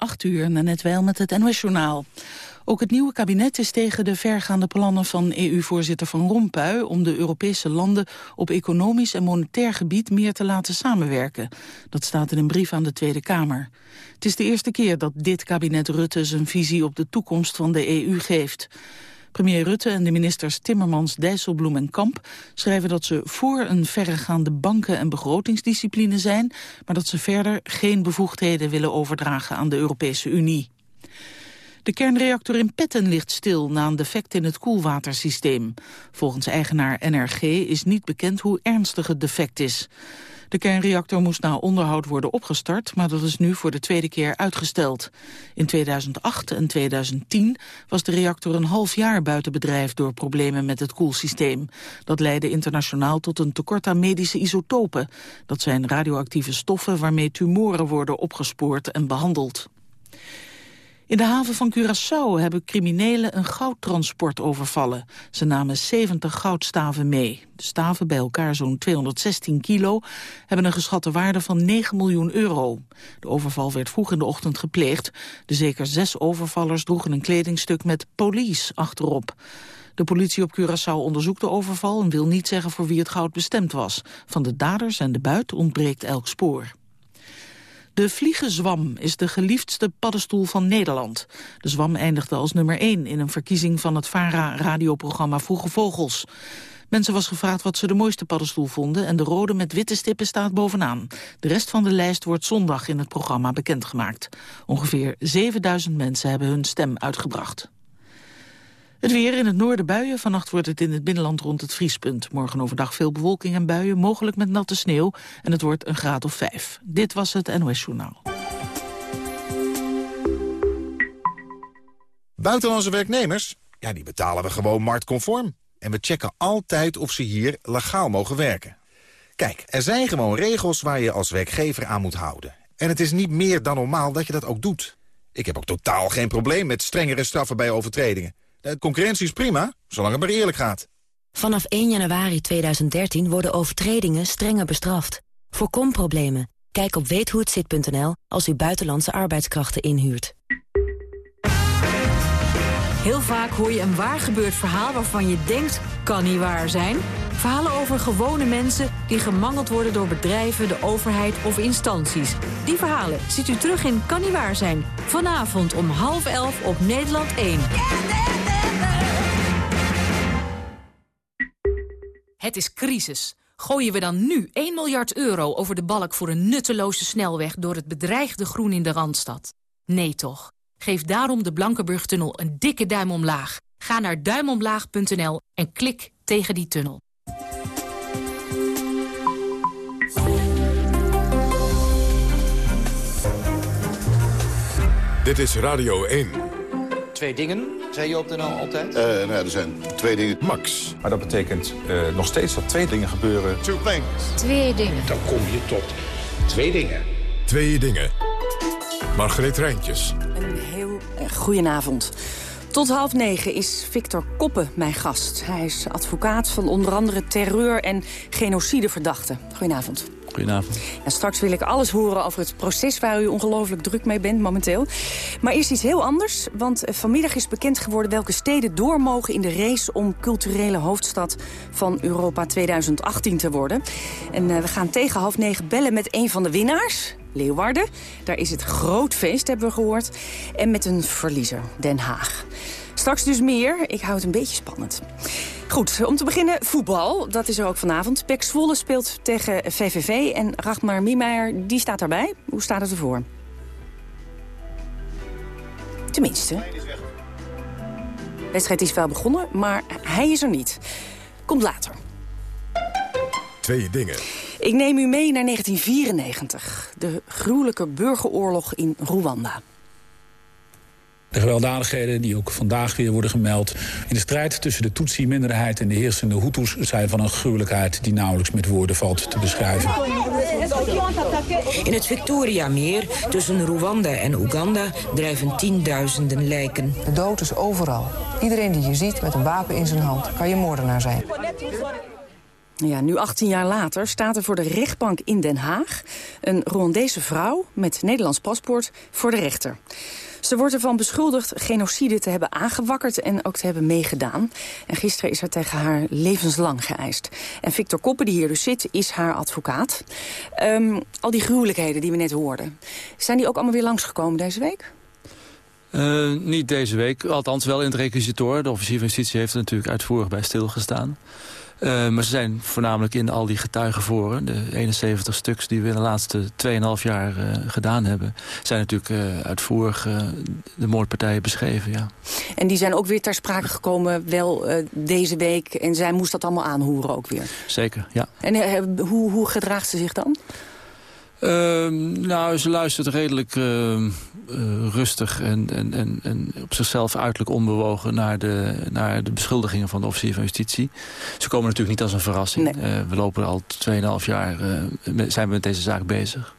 8 uur, net wel met het NOS-journaal. Ook het nieuwe kabinet is tegen de vergaande plannen van EU-voorzitter Van Rompuy... om de Europese landen op economisch en monetair gebied meer te laten samenwerken. Dat staat in een brief aan de Tweede Kamer. Het is de eerste keer dat dit kabinet Rutte zijn visie op de toekomst van de EU geeft. Premier Rutte en de ministers Timmermans, Dijsselbloem en Kamp schrijven dat ze voor een verregaande banken- en begrotingsdiscipline zijn, maar dat ze verder geen bevoegdheden willen overdragen aan de Europese Unie. De kernreactor in Petten ligt stil na een defect in het koelwatersysteem. Volgens eigenaar NRG is niet bekend hoe ernstig het defect is. De kernreactor moest na onderhoud worden opgestart, maar dat is nu voor de tweede keer uitgesteld. In 2008 en 2010 was de reactor een half jaar buiten bedrijf door problemen met het koelsysteem. Dat leidde internationaal tot een tekort aan medische isotopen. Dat zijn radioactieve stoffen waarmee tumoren worden opgespoord en behandeld. In de haven van Curaçao hebben criminelen een goudtransport overvallen. Ze namen 70 goudstaven mee. De staven, bij elkaar zo'n 216 kilo, hebben een geschatte waarde van 9 miljoen euro. De overval werd vroeg in de ochtend gepleegd. De zeker zes overvallers droegen een kledingstuk met police achterop. De politie op Curaçao onderzoekt de overval en wil niet zeggen voor wie het goud bestemd was. Van de daders en de buit ontbreekt elk spoor. De vliegenzwam is de geliefdste paddenstoel van Nederland. De zwam eindigde als nummer 1 in een verkiezing van het VARA-radioprogramma Vroege Vogels. Mensen was gevraagd wat ze de mooiste paddenstoel vonden... en de rode met witte stippen staat bovenaan. De rest van de lijst wordt zondag in het programma bekendgemaakt. Ongeveer 7000 mensen hebben hun stem uitgebracht. Het weer in het noorden buien. Vannacht wordt het in het binnenland rond het vriespunt. Morgen overdag veel bewolking en buien, mogelijk met natte sneeuw. En het wordt een graad of vijf. Dit was het NOS Journaal. Buitenlandse werknemers? Ja, die betalen we gewoon marktconform. En we checken altijd of ze hier legaal mogen werken. Kijk, er zijn gewoon regels waar je als werkgever aan moet houden. En het is niet meer dan normaal dat je dat ook doet. Ik heb ook totaal geen probleem met strengere straffen bij overtredingen. De concurrentie is prima, zolang het maar eerlijk gaat. Vanaf 1 januari 2013 worden overtredingen strenger bestraft. Voorkom problemen. Kijk op weethohetzit.nl als u buitenlandse arbeidskrachten inhuurt. Heel vaak hoor je een waar gebeurd verhaal waarvan je denkt, kan niet waar zijn. Verhalen over gewone mensen die gemangeld worden door bedrijven, de overheid of instanties. Die verhalen ziet u terug in Kan niet waar zijn. Vanavond om half elf op Nederland 1. Het is crisis. Gooien we dan nu 1 miljard euro over de balk voor een nutteloze snelweg... door het bedreigde groen in de Randstad? Nee toch. Geef daarom de Blankenburg-tunnel een dikke duim omlaag. Ga naar duimomlaag.nl en klik tegen die tunnel. Dit is Radio 1. Twee dingen, zei je op de NL altijd? Uh, nou er zijn twee dingen. Max. Maar dat betekent uh, nog steeds dat twee dingen gebeuren. Two things. Twee dingen. Dan kom je tot twee dingen. Twee dingen. Margreet Rijntjes. Een heel uh, goedenavond. Tot half negen is Victor Koppen mijn gast. Hij is advocaat van onder andere terreur- en genocideverdachten. Goedenavond. Goedenavond. En straks wil ik alles horen over het proces waar u ongelooflijk druk mee bent momenteel. Maar eerst iets heel anders, want vanmiddag is bekend geworden... welke steden door mogen in de race om culturele hoofdstad van Europa 2018 te worden. En uh, we gaan tegen half negen bellen met een van de winnaars. Leeuwarden. Daar is het groot feest, hebben we gehoord. En met een verliezer, Den Haag. Straks dus meer. Ik hou het een beetje spannend. Goed, om te beginnen voetbal. Dat is er ook vanavond. Pek Zwolle speelt tegen VVV en Ragmar Miemeyer, die staat daarbij. Hoe staat het ervoor? Tenminste. De wedstrijd is wel begonnen, maar hij is er niet. Komt later. Twee dingen. Ik neem u mee naar 1994. De gruwelijke burgeroorlog in Rwanda. De gewelddadigheden die ook vandaag weer worden gemeld... in de strijd tussen de Tutsi-minderheid en de heersende Hutus... zijn van een gruwelijkheid die nauwelijks met woorden valt te beschrijven. In het Victoriameer tussen Rwanda en Oeganda drijven tienduizenden lijken. De dood is overal. Iedereen die je ziet met een wapen in zijn hand kan je moordenaar zijn. Ja, nu 18 jaar later staat er voor de rechtbank in Den Haag... een Rwandese vrouw met Nederlands paspoort voor de rechter. Ze wordt ervan beschuldigd genocide te hebben aangewakkerd en ook te hebben meegedaan. En gisteren is er tegen haar levenslang geëist. En Victor Koppen, die hier dus zit, is haar advocaat. Um, al die gruwelijkheden die we net hoorden, zijn die ook allemaal weer langsgekomen deze week? Uh, niet deze week, althans wel in het requisitor. De officier van justitie heeft er natuurlijk uitvoerig bij stilgestaan. Uh, maar ze zijn voornamelijk in al die getuigenvoren... de 71 stuks die we in de laatste 2,5 jaar uh, gedaan hebben... zijn natuurlijk uh, uitvoerig de moordpartijen beschreven, ja. En die zijn ook weer ter sprake gekomen wel deze week... en zij moest dat allemaal aanhoeren ook weer? Zeker, ja. En hoe, hoe gedraagt ze zich dan? Ehm, nou, ze luistert redelijk uh, rustig en, en, en, en, op zichzelf uiterlijk onbewogen naar de, naar de beschuldigingen van de officier van justitie. Ze komen natuurlijk niet als een verrassing. Nee. Uh, we lopen al 2,5 jaar, uh, zijn we met deze zaak bezig.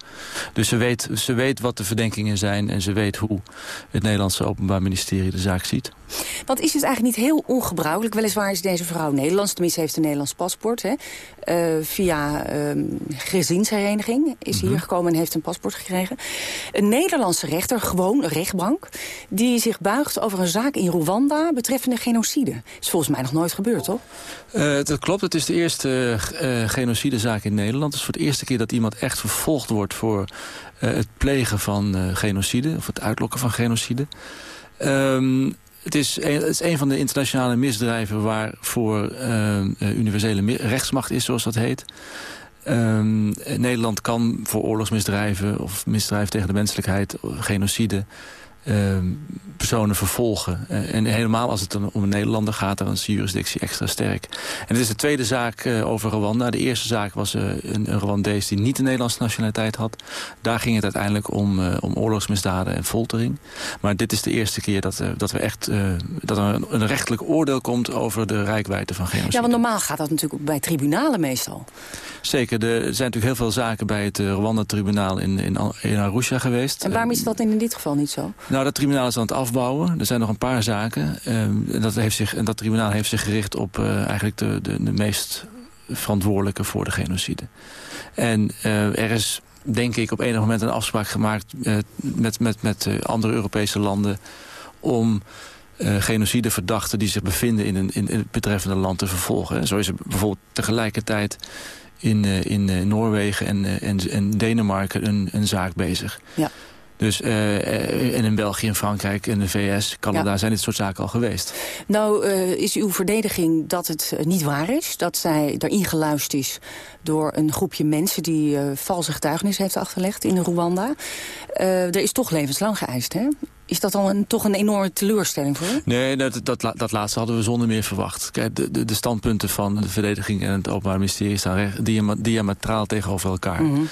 Dus ze weet, ze weet wat de verdenkingen zijn en ze weet hoe het Nederlandse Openbaar Ministerie de zaak ziet. Want is het eigenlijk niet heel ongebruikelijk? Weliswaar is deze vrouw Nederlands, tenminste heeft een Nederlands paspoort. Hè? Uh, via um, gezinshereniging is hier mm -hmm. gekomen en heeft een paspoort gekregen. Een Nederlandse rechter, gewoon een rechtbank... die zich buigt over een zaak in Rwanda betreffende genocide. Dat is volgens mij nog nooit gebeurd, toch? Uh, dat klopt, het is de eerste uh, genocidezaak in Nederland. Het is voor de eerste keer dat iemand echt vervolgd wordt... voor het plegen van genocide, of het uitlokken van genocide. Um, het is, een, het is van de internationale misdrijven waarvoor uh, universele rechtsmacht is, zoals dat heet. Um, Nederland kan voor oorlogsmisdrijven of misdrijven tegen de menselijkheid, genocide, uh, personen vervolgen. Uh, en helemaal als het om een Nederlander gaat, dan is de jurisdictie extra sterk. En het is de tweede zaak uh, over Rwanda. De eerste zaak was uh, een, een Rwandees die niet de Nederlandse nationaliteit had. Daar ging het uiteindelijk om, om oorlogsmisdaden en foltering. Maar dit is de eerste keer dat, dat, we echt, dat er een, een, rechtelijk oordeel komt over de rijkwijde van genocide. Ja, want normaal gaat dat natuurlijk bij tribunalen meestal. Zeker, er zijn natuurlijk heel veel zaken bij het Rwanda-tribunaal in, in, in Arusha geweest. En waarom is dat in dit geval niet zo? Nou, dat tribunaal is aan het afbouwen. Er zijn nog een paar zaken. En, dat heeft zich, en dat tribunaal heeft zich gericht op uh, eigenlijk de, de, de meest verantwoordelijke voor de genocide. En uh, er is denk ik op enig moment een afspraak gemaakt uh, met, met, met andere Europese landen om genocideverdachten die zich bevinden in, een, in, het betreffende land te vervolgen. Zo is er bijvoorbeeld tegelijkertijd in, in Noorwegen en, en, en Denemarken een, een zaak bezig. Ja. Dus uh, en in België en Frankrijk en de VS, Canada ja. zijn dit soort zaken al geweest. Nou uh, is uw verdediging dat het niet waar is. Dat zij erin geluisterd is door een groepje mensen... die uh, valse getuigenis heeft afgelegd in Rwanda. er is toch levenslang geëist, hè? Is dat dan een, toch een enorme teleurstelling voor u? Nee, dat, dat, dat laatste hadden we zonder meer verwacht. Kijk, de, de, de standpunten van de verdediging en het Openbaar Ministerie... staan diametraal tegenover elkaar. Mm -hmm.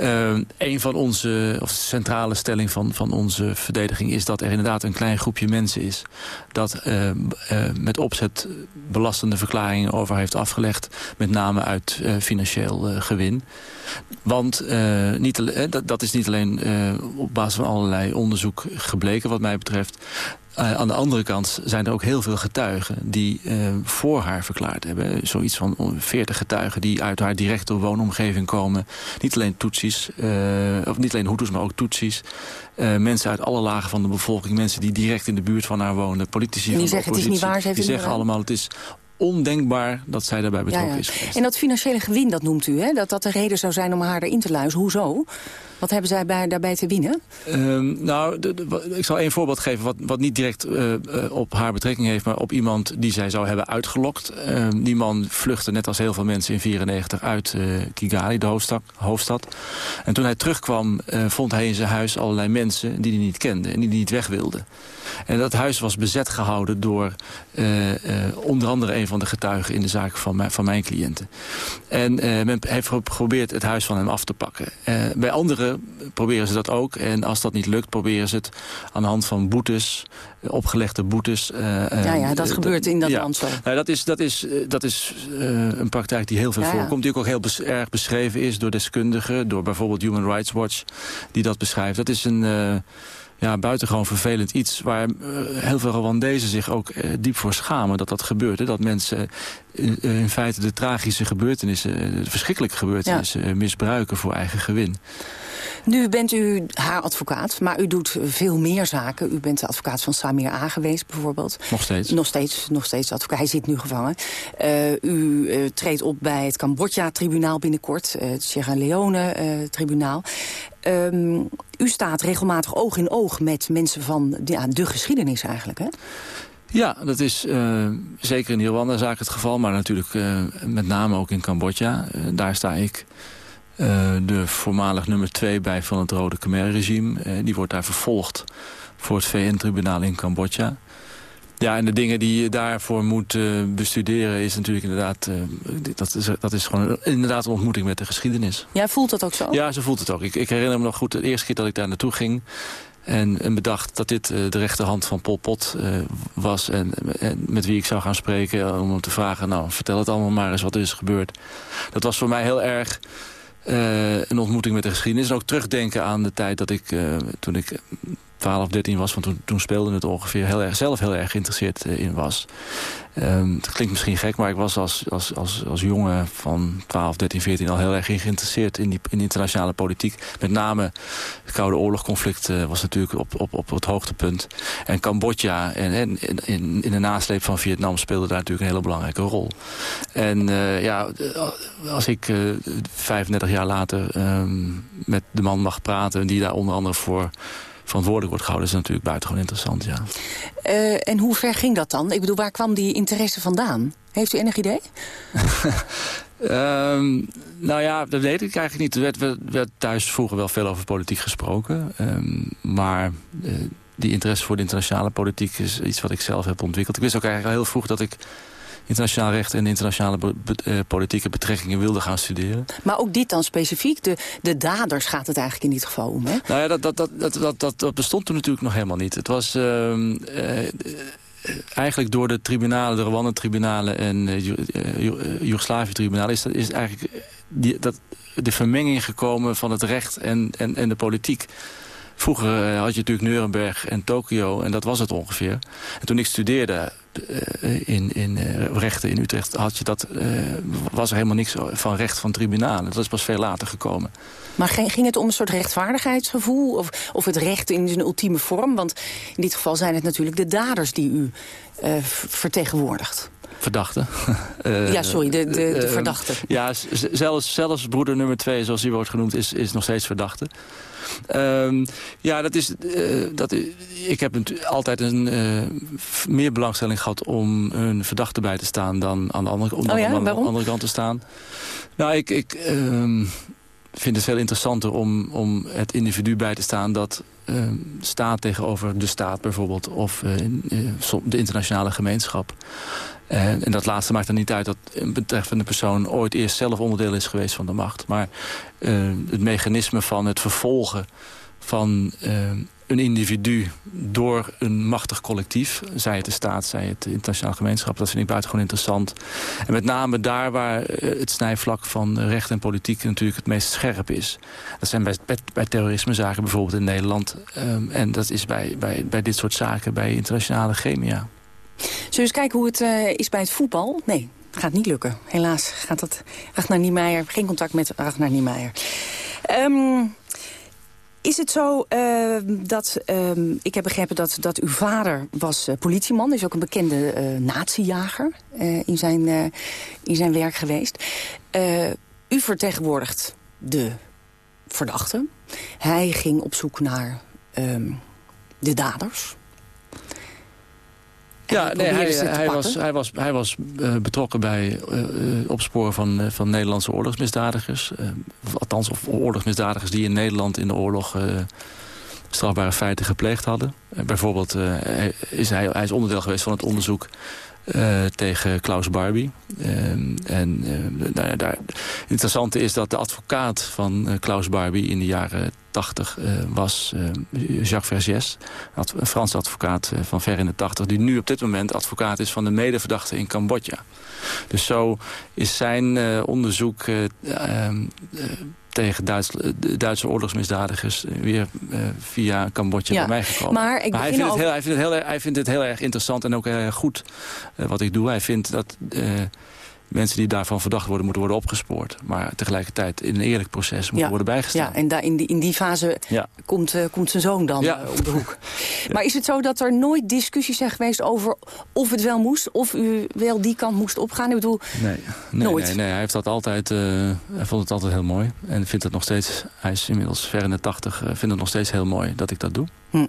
Uh, een van onze, of de centrale stelling van, van onze verdediging is dat er inderdaad een klein groepje mensen is dat uh, uh, met opzet belastende verklaringen over heeft afgelegd, met name uit financieel gewin. Want niet, dat, dat is niet alleen op basis van allerlei onderzoek gebleken wat mij betreft. Uh, aan de andere kant zijn er ook heel veel getuigen die uh, voor haar verklaard hebben. Zoiets van 40 getuigen die uit haar directe woonomgeving komen. Niet alleen Tutsis, uh, of niet alleen Hutus, maar ook Tutsis. mensen uit alle lagen van de bevolking. Mensen die direct in de buurt van haar wonen. Politici en die van zeggen het is niet waar, ze heeft Die zeggen allemaal het is ondenkbaar dat zij daarbij betrokken ja, ja. is geweest. En dat financiële gewin, dat noemt u, hè? Dat dat de reden zou zijn om haar erin te luisteren. Hoezo? Wat hebben zij bij, daarbij te winnen? Um, nou, de, de, ik zal één voorbeeld geven wat, wat niet direct uh, uh, op haar betrekking heeft... maar op iemand die zij zou hebben uitgelokt. Uh, die man vluchtte net als heel veel mensen in 1994 uit eh, Kigali, de hoofdstad, hoofdstad. En toen hij terugkwam vond hij in zijn huis allerlei mensen die hij niet kende... en die hij niet weg wilde. En dat huis was bezet gehouden door onder andere een van de getuigen... in de zaak van mijn, van mijn cliënten. En men heeft geprobeerd het huis van hem af te pakken. bij andere proberen ze dat ook. En als dat niet lukt, proberen ze het aan de hand van boetes, opgelegde boetes. Uh, ja, ja, dat uh, gebeurt in dat ja. land zo. Nou, dat is, dat is, dat is uh, een praktijk die heel veel ja, voorkomt. Die ook heel bes erg beschreven is door deskundigen. Door bijvoorbeeld Human Rights Watch, die dat beschrijft. Dat is een... ja, buitengewoon vervelend iets... waar heel veel Rwandezen zich ook diep voor schamen dat dat gebeurt. Hè? Dat mensen in feite de tragische gebeurtenissen... de verschrikkelijke gebeurtenissen misbruiken voor eigen gewin. Nu bent u haar advocaat, maar u doet veel meer zaken. U bent de advocaat van Samir A geweest bijvoorbeeld. Nog steeds. Nog steeds, nog steeds advocaat. Hij zit nu gevangen. Uh, u uh, treedt op bij het Cambodja-tribunaal binnenkort. Uh, het Sierra Leone-tribunaal. Um, u staat regelmatig oog in oog met mensen van ja, de geschiedenis eigenlijk, hè? Ja, dat is uh, zeker in Rwanda zaak het geval, maar natuurlijk uh, met name ook in Cambodja. Uh, daar sta ik de voormalig nummer twee bij van het Rode Khmer-regime. Uh, die wordt daar vervolgd voor het VN-tribunaal in Cambodja. Ja, en de dingen die je daarvoor moet uh, bestuderen is natuurlijk inderdaad... dat, is, dat is gewoon inderdaad een ontmoeting met de geschiedenis. Ja, voelt dat ook zo? Ja, ze voelt het ook. Ik, ik herinner me nog goed de eerste keer dat ik daar naartoe ging... En, en bedacht dat dit de rechterhand van Pol Pot was... En, en, met wie ik zou gaan spreken om hem te vragen... nou, vertel het allemaal maar eens wat er is gebeurd. Dat was voor mij heel erg een ontmoeting met de geschiedenis. En ook terugdenken aan de tijd dat ik, uh, toen ik 12 of 13 was, want toen, toen speelde het ongeveer heel erg, zelf heel erg geïnteresseerd uh, in was. Um, het klinkt misschien gek, maar ik was als, als, als, als jongen van 12, 13, 14 al heel erg geïnteresseerd in, die, in internationale politiek. Met name het Koude Oorlogconflict uh, was natuurlijk op, op, op het hoogtepunt. En Cambodja en, en in, in de nasleep van Vietnam speelde daar natuurlijk een hele belangrijke rol. En uh, ja, als ik 35 jaar later um, met de man mag praten die daar onder andere voor verantwoordelijk wordt gehouden... is natuurlijk buitengewoon interessant, ja. Uh, en hoe ver ging dat dan? Ik bedoel, waar kwam die interesse vandaan? Heeft u enig idee? um, nou ja, dat weet ik eigenlijk niet. Er werd, werd, werd thuis vroeger wel veel over politiek gesproken. Um, maar uh, die interesse voor de internationale politiek is iets wat ik zelf heb ontwikkeld. Ik wist ook eigenlijk al heel vroeg dat ik internationaal recht en internationale be uh, politieke betrekkingen wilde gaan studeren. Maar ook dit dan specifiek? De, de daders gaat het eigenlijk in dit geval om, hè? Nou ja, dat, dat, dat, dat, dat, dat bestond toen natuurlijk nog helemaal niet. Het was... Uh, uh, eigenlijk door de tribunalen, de Rwanda-tribunalen en uh, Joegoslavië-tribunalen... is, dat, is eigenlijk die, dat, de vermenging gekomen van het recht en, en, en de politiek. Vroeger had je natuurlijk Nuremberg en Tokio en dat was het ongeveer. En toen ik studeerde uh, in, in uh, rechten in Utrecht had je dat, uh, was er helemaal niks van recht van tribunalen. Dat is pas veel later gekomen. Maar ging het om een soort rechtvaardigheidsgevoel? Of, of het recht in zijn ultieme vorm? Want in dit geval zijn het natuurlijk de daders die u vertegenwoordigt. Verdachte. ja, sorry, de, de, de verdachte. ja, zelfs, zelfs broeder nummer twee, zoals hij wordt genoemd, is, is nog steeds verdachte. Um, ja, dat is, uh, dat, ik heb altijd een, uh, meer belangstelling gehad om een verdachte bij te staan... dan aan de andere, om oh ja, aan de andere kant te staan. Nou, ik, ik um, vind het veel interessanter om, om het individu bij te staan... dat uh, staat tegenover de staat bijvoorbeeld... of de internationale gemeenschap. En, en, dat laatste maakt er niet uit dat een betreffende persoon ooit eerst zelf onderdeel is geweest van de macht. Maar uh, het mechanisme van het vervolgen van uh, een individu door een machtig collectief, zij het de staat, zij het internationale gemeenschap, dat vind ik buitengewoon interessant. En met name daar waar het snijvlak van recht en politiek natuurlijk het meest scherp is. Dat zijn bij, bij, terrorismezaken bijvoorbeeld in Nederland. Um, en dat is bij, bij, bij dit soort zaken bij internationale chemia. Zullen we eens kijken hoe het uh, is bij het voetbal? Nee, gaat niet lukken. Helaas gaat dat Ragnar Niemeyer. Geen contact met Ragnar Niemeyer. Um, is het zo uh, dat... Um, ik heb begrepen dat, dat uw vader was uh, politieman. Is ook een bekende uh, natiejager in, zijn, in zijn werk geweest. u vertegenwoordigt de verdachte. Hij ging op zoek naar um, de daders. Ja, nee, hij, hij, was, hij was, hij was uh, betrokken bij uh, opsporen van, uh, van Nederlandse oorlogsmisdadigers. althans, of oorlogsmisdadigers die in Nederland in de oorlog strafbare feiten gepleegd hadden. bijvoorbeeld is hij, hij is onderdeel geweest van het onderzoek uh, tegen Klaus Barbie. Uh, en uh, nou daar, het interessante is dat de advocaat van Klaus Barbie in de jaren 80 was Jacques Vergès. Een Franse advocaat van ver in de 80. Die nu op dit moment advocaat is van de medeverdachte in Cambodja. Dus zo is zijn onderzoek ehm, tegen Duits, Duitse oorlogsmisdadigers weer via Cambodja bij mij gekomen. Maar, ik hij, vindt heel, hij, vindt het heel, hij vindt het heel erg interessant en ook heel erg goed wat ik doe. Hij vindt dat mensen die daarvan verdacht worden... moeten worden opgespoord. Maar tegelijkertijd in een eerlijk proces moeten worden bijgestaan. Ja, en daar in, die, in die fase komt, uh, komt zijn zoon dan ja. uh, om de hoek. Maar is het zo dat er nooit discussies zijn geweest over of het wel moest... of u wel die kant moest opgaan? Ik bedoel, nee, nee, nooit. Nee, nee, hij, heeft dat altijd, uh, hij vond het altijd heel mooi. En vindt het nog steeds, hij is inmiddels ver in de tachtig... vindt het nog steeds heel mooi dat ik dat doe. Hm.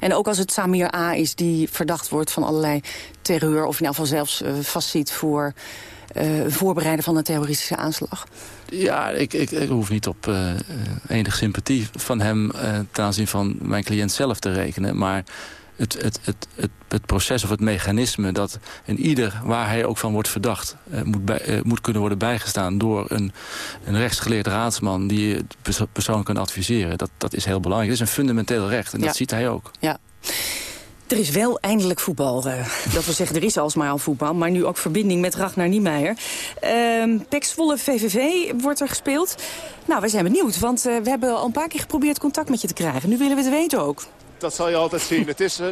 En ook als het Samir A. is die verdacht wordt van allerlei terreur... of in ieder geval zelfs vastzit voor voorbereiden van een terroristische aanslag? Ja, ik, ik, ik hoef niet op uh, enig sympathie van hem ten aanzien van mijn cliënt zelf te rekenen. Maar het, het, het, het, het proces of het mechanisme dat in ieder waar hij ook van wordt verdacht... Uh, moet, bij, uh, moet kunnen worden bijgestaan door een, een rechtsgeleerd raadsman... die het persoon kan adviseren. Dat, dat is heel belangrijk. Dat is een fundamenteel recht en ja. dat ziet hij ook. Ja. Er is wel eindelijk voetbal. Uh, dat wil zeggen, er is alsmaar al voetbal. Maar nu ook verbinding met Ragnar Niemeyer. Uh, Pek VVV wordt er gespeeld. Nou, wij zijn benieuwd. Want uh, we hebben al een paar keer geprobeerd contact met je te krijgen. Nu willen we het weten ook. Dat zal je altijd zien. Het is 0-0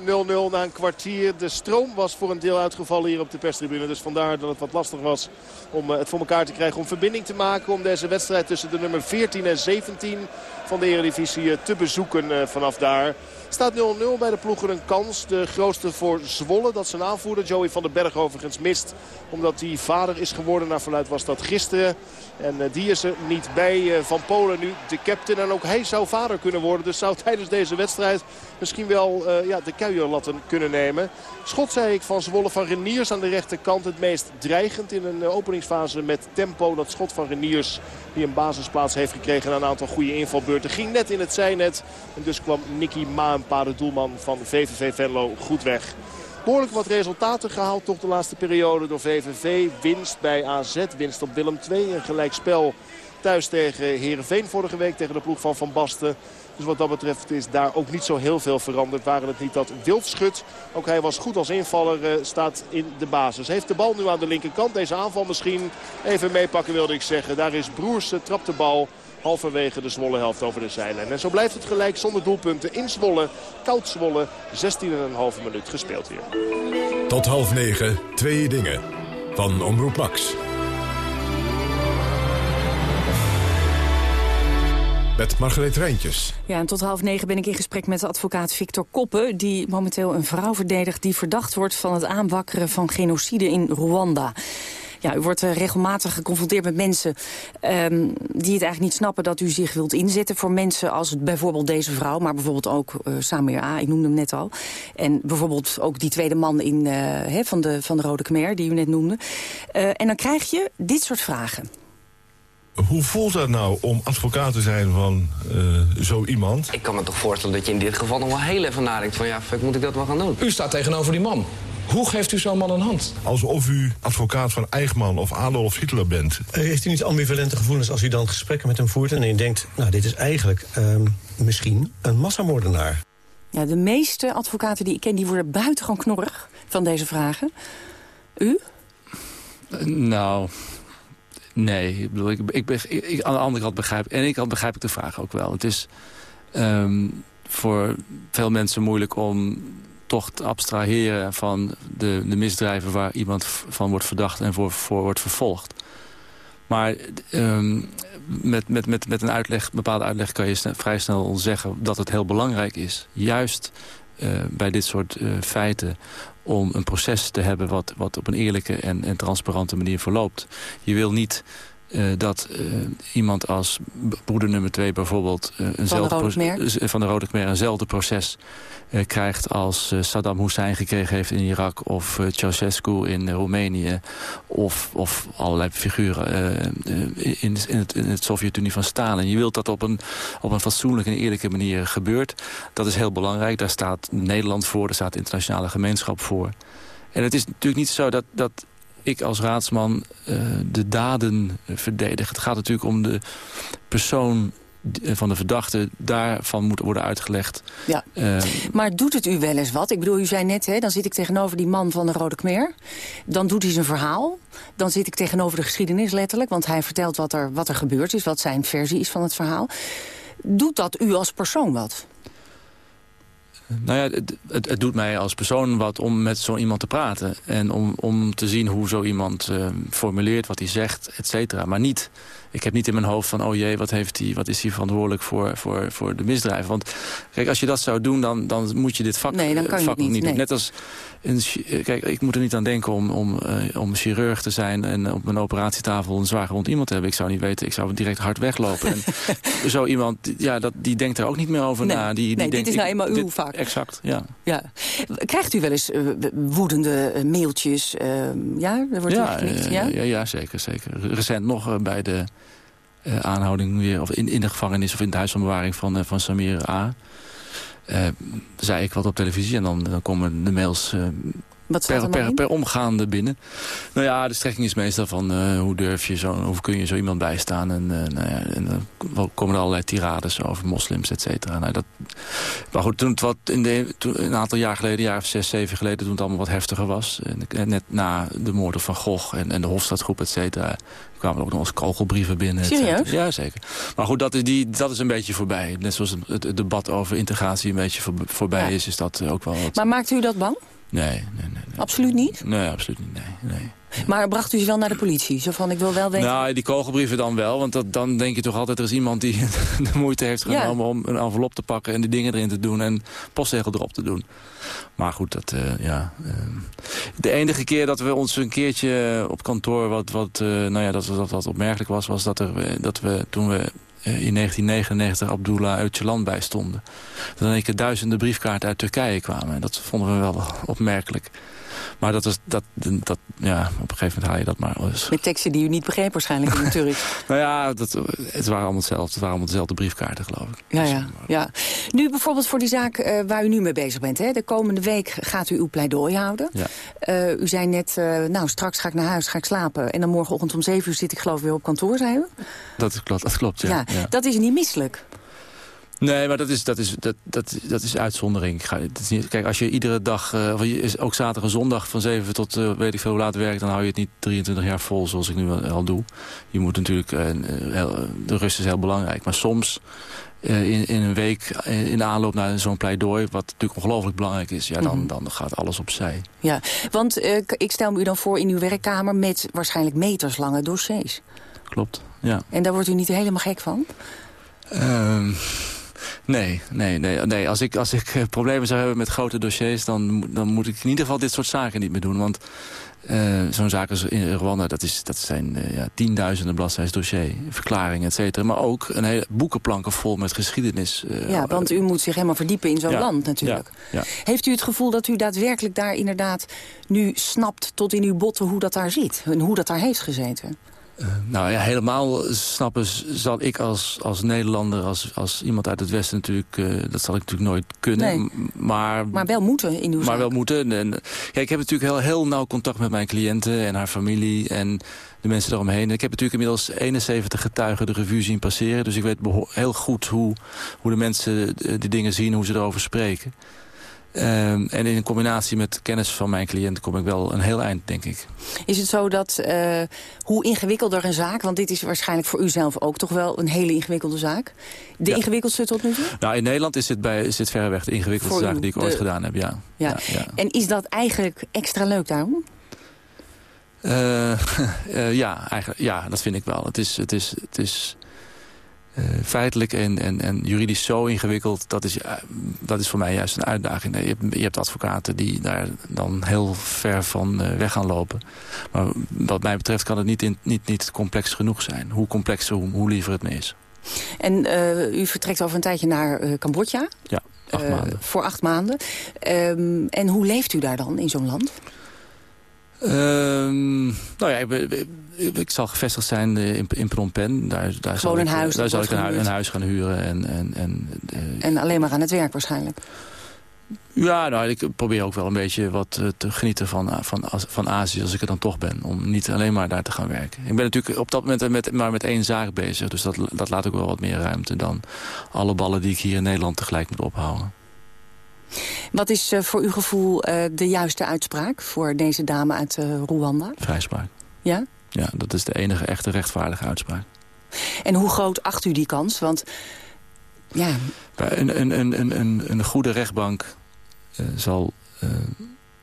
na een kwartier. De stroom was voor een deel uitgevallen hier op de perstribune. Dus vandaar dat het wat lastig was om het voor elkaar te krijgen. Om verbinding te maken. Om deze wedstrijd tussen de nummer 14 en 17 van de Eredivisie te bezoeken vanaf daar. Staat 0-0 bij de ploegen een kans. De grootste voor Zwolle. Dat zijn aanvoerder Joey van den Berg overigens mist. Omdat hij vader is geworden. Naar verluid was dat gisteren. En die is er niet bij. Van Polen nu de captain. En ook hij zou vader kunnen worden. Dus zou tijdens deze wedstrijd misschien wel uh, ja, de kuierlatten kunnen nemen. Schot zei ik van Zwolle van Reniers aan de rechterkant. Het meest dreigend in een openingsfase met tempo. Dat schot van Reniers die een basisplaats heeft gekregen. Na een aantal goede invalbeurten. Ging net in het zijnet. En dus kwam Nicky Maanpa, de doelman van VVV Venlo, goed weg. Behoorlijk wat resultaten gehaald toch de laatste periode door VVV. Winst bij AZ, winst op Willem II. Een gelijkspel thuis tegen Heerenveen vorige week tegen de ploeg van Van Basten. Dus wat dat betreft is daar ook niet zo heel veel veranderd. Waren het niet dat Wildschut, ook hij was goed als invaller, uh, staat in de basis. Heeft de bal nu aan de linkerkant. Deze aanval misschien even meepakken wilde ik zeggen. Daar is Broers, uh, trapt de bal halverwege de Zwolle helft over de zijlijn. En zo blijft het gelijk zonder doelpunten in Zwolle. Koud Zwolle, 16,5 minuut gespeeld hier. Tot half negen, twee dingen. Van Omroep Max. Met Margreet Rijntjes. Ja, en tot half negen ben ik in gesprek met de advocaat Victor Koppen... die momenteel een vrouw verdedigt die verdacht wordt van het aanwakkeren van genocide in Rwanda. Ja, u wordt uh, regelmatig geconfronteerd met mensen um, die het eigenlijk niet snappen dat u zich wilt inzetten voor mensen als bijvoorbeeld deze vrouw, maar bijvoorbeeld ook uh, Samir A, ik noemde hem net al. En bijvoorbeeld ook die tweede man in, he, van, de, van de Rode Khmer, die u net noemde. en dan krijg je dit soort vragen. Hoe voelt dat nou om advocaat te zijn van uh, zo iemand? Ik kan me toch voorstellen dat je in dit geval nog wel heel even nadenkt van ja, fuck, moet ik dat wel gaan doen? U staat tegenover die man. Hoe geeft u zo'n man een hand? Alsof u advocaat van Eichmann of Adolf Hitler bent. Heeft u niet ambivalente gevoelens als u dan gesprekken met hem voert... en u denkt, nou, dit is eigenlijk uh, misschien een massamoordenaar? Ja, de meeste advocaten die ik ken, die worden buitengewoon knorrig van deze vragen. U? Nou, Nee, ik bedoel, ik, ik, ik, aan de andere kant begrijp... en ik begrijp ik de vraag ook wel. Het is um, voor veel mensen moeilijk om toch te abstraheren... van de, de misdrijven waar iemand van wordt verdacht en voor, voor wordt vervolgd. Maar um, met, met, met, met een uitleg, bepaalde uitleg kan je vrij snel zeggen... dat het heel belangrijk is, juist bij dit soort uh, feiten om een proces te hebben wat, wat op een eerlijke en, en transparante manier verloopt. Je wil niet uh, dat uh, iemand als broeder nummer 2 bijvoorbeeld... Uh, eenzelfde van, de van de Rode Khmer eenzelfde proces krijgt als Saddam Hussein gekregen heeft in Irak... of Ceausescu in Roemenië of, of allerlei figuren in, in, het, in het Sovjet-Unie van Stalin. Je wilt dat op een, op een fatsoenlijke en eerlijke manier gebeurt. Dat is heel belangrijk. Daar staat Nederland voor, daar staat de internationale gemeenschap voor. En het is natuurlijk niet zo dat... dat ik als raadsman uh, de daden verdedig. Het gaat natuurlijk om de persoon van de verdachte daarvan moet worden uitgelegd. Ja. maar doet het u wel eens wat? Ik bedoel, u zei net, hè, dan zit ik tegenover die man van de Rode Khmer. Dan doet hij zijn verhaal. Dan zit ik tegenover de geschiedenis letterlijk. Want hij vertelt wat er, wat er gebeurd is, wat zijn versie is van het verhaal. Doet dat u als persoon wat? Nou ja, het, doet mij als persoon wat om met zo iemand te praten. En om, om te zien hoe zo iemand uh, formuleert, wat hij zegt, et cetera. Maar niet ik heb niet in mijn hoofd van, oh jee, wat, heeft hij, wat is hij verantwoordelijk voor, voor, voor de misdrijven. Want kijk, als je dat zou doen, dan, dan moet je dit vak, nee, dan kan vak niet, niet doen. Net als, een, kijk, ik moet er niet aan denken om, om, uh, om chirurg te zijn... en op mijn operatietafel een zwaar gewond iemand te hebben. Ik zou niet weten, ik zou direct hard weglopen. en zo iemand, ja, dat, die denkt er ook niet meer over nee, na. Die, die nee, denkt, dit is nou eenmaal uw vak. Exact, ja. ja. Krijgt u wel eens uh, woedende uh, mailtjes? ja, er wordt ja, ja? ja? Ja, zeker, zeker. Recent nog bij de aanhouding weer, of in, in de gevangenis of in het huis van bewaring van, Samir A. Uh, zei ik wat op televisie en dan, dan komen de mails per, per, per, omgaande binnen. Nou ja, de strekking is meestal van uh, hoe durf je zo, hoe kun je zo iemand bijstaan. En, uh, nou ja, en dan komen er allerlei tirades over moslims, et cetera. Nou, dat, maar goed, toen het wat in de, toen, een aantal jaar geleden, jaar of zes, zeven geleden, toen het allemaal wat heftiger was. En, net na de moorden van Gogh en, en de Hofstadgroep, et cetera, kwamen er ook nog eens kogelbrieven binnen. Serieus? Ja, zeker. Maar goed, dat is, die, dat is een beetje voorbij. Net zoals het, het debat over integratie een beetje voor, voorbij ja. is, is dat ook wel wat... Maar maakt u dat bang? Nee, nee, nee, nee. Absoluut niet? Nee, absoluut niet. Nee, nee. Maar bracht u ze wel naar de politie? Zo van, ik wil wel weten... Nou, die kogelbrieven dan wel. Want dat, dan denk je toch altijd, er is iemand die de moeite heeft genomen... om een envelop te pakken en die dingen erin te doen... en postzegel erop te doen. Maar goed, dat, uh, ja... Uh, de enige keer dat we ons een keertje op kantoor... wat, wat, uh, nou ja, dat, dat wat opmerkelijk was... was dat, er, dat we toen we in 1999 Abdullah Öcalan bijstonden. Dat in keer duizenden briefkaarten uit Turkije kwamen. En dat vonden we wel opmerkelijk. Maar dat was, dat, dat, ja, op een gegeven moment haal je dat maar. Dus. Met teksten die u niet begreep waarschijnlijk in Turks. nou ja, dat, het waren allemaal hetzelfde. Het waren allemaal dezelfde briefkaarten, geloof ik. Ja, ja, ja. Nu bijvoorbeeld voor die zaak uh, waar u nu mee bezig bent. Hè? De komende week gaat u uw pleidooi houden. Ja. Uh, u zei net, uh, nou straks ga ik naar huis, ga ik slapen. En dan morgenochtend om 7 uur zit ik geloof ik weer op kantoor, zei u? Dat klopt, dat klopt ja. ja, ja. Dat is niet misselijk. Nee, maar dat is, dat is, dat, dat, dat is uitzondering. Ga, dat is niet, kijk, als je iedere dag, of je, ook zaterdag en zondag van 7 tot uh, weet ik veel hoe laat werkt... dan hou je het niet 23 jaar vol zoals ik nu al, al doe. Je moet natuurlijk, uh, heel, de rust is heel belangrijk. Maar soms in, in een week, in de aanloop naar zo'n pleidooi... wat natuurlijk ongelooflijk belangrijk is, ja, dan, mm. dan gaat alles opzij. Ja, want ik stel me u dan voor in uw werkkamer... met waarschijnlijk meterslange dossiers. Klopt, ja. En daar wordt u niet helemaal gek van? Ehm, Nee, nee, nee. nee. Als, ik, als ik uh, problemen zou hebben met grote dossiers... Dan, dan moet ik in ieder geval dit soort zaken niet meer doen. Want uh, zo'n zaak als in Rwanda, dat, is, dat zijn uh, ja, tienduizenden bladzijden dossier. Verklaringen, et cetera. Maar ook een hele boekenplanken vol met geschiedenis. ja, want u moet zich helemaal verdiepen in zo'n ja, land natuurlijk. Ja, ja. Heeft u het gevoel dat u daadwerkelijk daar inderdaad nu snapt... tot in uw botten hoe dat daar zit? En hoe dat daar heeft gezeten? Uh, nou ja, helemaal snappen zal ik als, als Nederlander, als, als iemand uit het Westen natuurlijk, uh, dat zal ik natuurlijk nooit kunnen. Nee. Maar, maar wel moeten in uw Maar zaak. wel moeten. En, kijk, ik heb natuurlijk heel, heel nauw contact met mijn cliënten en haar familie en de mensen eromheen. Ik heb natuurlijk inmiddels 71 getuigen de revue zien passeren. Dus ik weet heel goed hoe, hoe de mensen die dingen zien, hoe ze erover spreken. Um, en in combinatie met kennis van mijn cliënten kom ik wel een heel eind, denk ik. Is het zo dat, uh, hoe ingewikkelder een zaak... want dit is waarschijnlijk voor u zelf ook toch wel een hele ingewikkelde zaak... de ja. ingewikkeldste tot nu toe? Nou, in Nederland is dit, bij, is dit verreweg de ingewikkeldste zaak die ik de... ooit gedaan heb, ja. Ja. Ja, ja. En is dat eigenlijk extra leuk daarom? Uh, uh, ja, eigenlijk, ja, dat vind ik wel. Het is... Het is, het is uh, feitelijk en, en, en juridisch zo ingewikkeld... Dat is, uh, dat is voor mij juist een uitdaging. Je hebt, je hebt advocaten die daar dan heel ver van uh, weg gaan lopen. Maar wat mij betreft kan het niet, in, niet, niet complex genoeg zijn. Hoe complexer, hoe, hoe liever het me is. En u vertrekt over een tijdje naar Cambodja? Ja, acht maanden. Voor acht maanden. Um, en hoe leeft u daar dan in zo'n land? Um, nou ja, ik, ik, ik, zal gevestigd zijn in, in Phnom Penh. Daar, daar zal ik, een huis, daar zal ik een, hu een, huis gaan huren. En, en, en, en alleen maar aan het werk waarschijnlijk? Ja, nou, ik probeer ook wel een beetje wat eh, te genieten van, eh, van, van Azië als ik er dan toch ben. Om niet alleen maar daar te gaan werken. Ik ben natuurlijk op dat moment met, maar met één zaak bezig. Dus dat, dat laat ook wel wat meer ruimte dan alle ballen die ik hier in Nederland tegelijk moet ophouden. Wat is voor uw gevoel de juiste uitspraak voor deze dame uit Rwanda? Vrijspraak. Ja? Ja, dat is de enige echte rechtvaardige uitspraak. En hoe groot acht u die kans? Want ja... Een, een, een, een, een goede rechtbank uh, zal uh,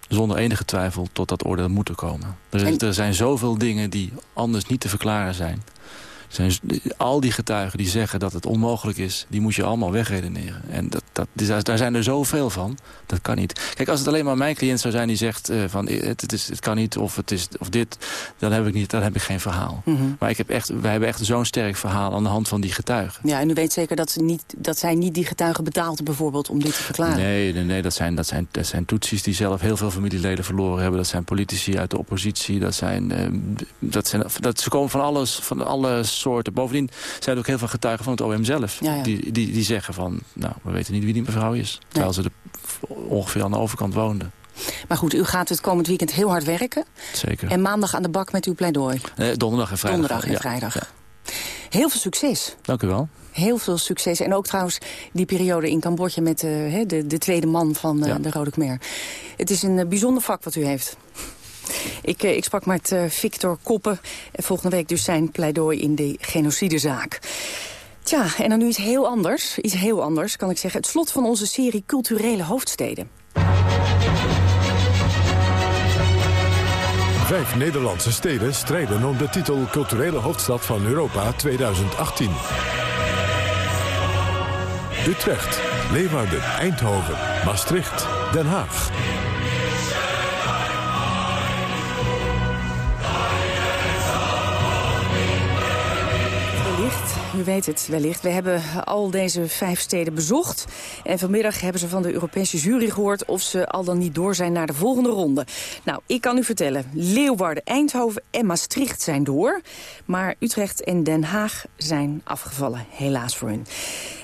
zonder enige twijfel tot dat oordeel moeten komen. Er, is, er zijn zoveel dingen die anders niet te verklaren zijn. Zijn, al die getuigen die zeggen dat het onmogelijk is... die moet je allemaal wegredeneren. En dat, dat, daar zijn er zoveel van. Dat kan niet. Kijk, als het alleen maar mijn cliënt zou zijn die zegt... Uh, van het, het, is, het kan niet of, het is, of dit... dan heb ik, niet, dan heb ik geen verhaal. Mm -hmm. Maar ik heb echt, wij hebben echt zo'n sterk verhaal... aan de hand van die getuigen. Ja, en u weet zeker dat, ze niet, dat zij niet die getuigen betaalt... bijvoorbeeld om dit te verklaren? Nee, nee, nee dat, zijn, dat, zijn, dat zijn toetsies die zelf heel veel familieleden verloren hebben. Dat zijn politici uit de oppositie. Dat zijn, uh, dat zijn, dat, ze komen van, alles, van alle soorten. Bovendien zijn er ook heel veel getuigen van het OM zelf. Ja, ja. Die, die, die zeggen van, nou, we weten niet wie die mevrouw is. Terwijl nee. ze er ongeveer aan de overkant woonden. Maar goed, u gaat het komend weekend heel hard werken. Zeker. En maandag aan de bak met uw pleidooi. Eh, donderdag en vrijdag. Donderdag en vrijdag. Heel veel succes. Dank u wel. Heel veel succes. En ook trouwens die periode in Cambodja met uh, de, de tweede man van uh, ja. de Rode Khmer. Het is een uh, bijzonder vak wat u heeft. Ik, ik, sprak met Victor Koppen. Volgende week dus zijn pleidooi in de genocidezaak. Tja, en dan nu iets heel anders. Iets heel anders, kan ik zeggen. Het slot van onze serie Culturele Hoofdsteden. Vijf Nederlandse steden strijden om de titel Culturele Hoofdstad van Europa 2018. Utrecht, Leeuwarden, Eindhoven, Maastricht, Den Haag. U weet het wellicht. We hebben al deze vijf steden bezocht. En vanmiddag hebben ze van de Europese jury gehoord... of ze al dan niet door zijn naar de volgende ronde. Nou, ik kan u vertellen. Leeuwarden, Eindhoven en Maastricht zijn door. Maar Utrecht en Den Haag zijn afgevallen. Helaas voor hun.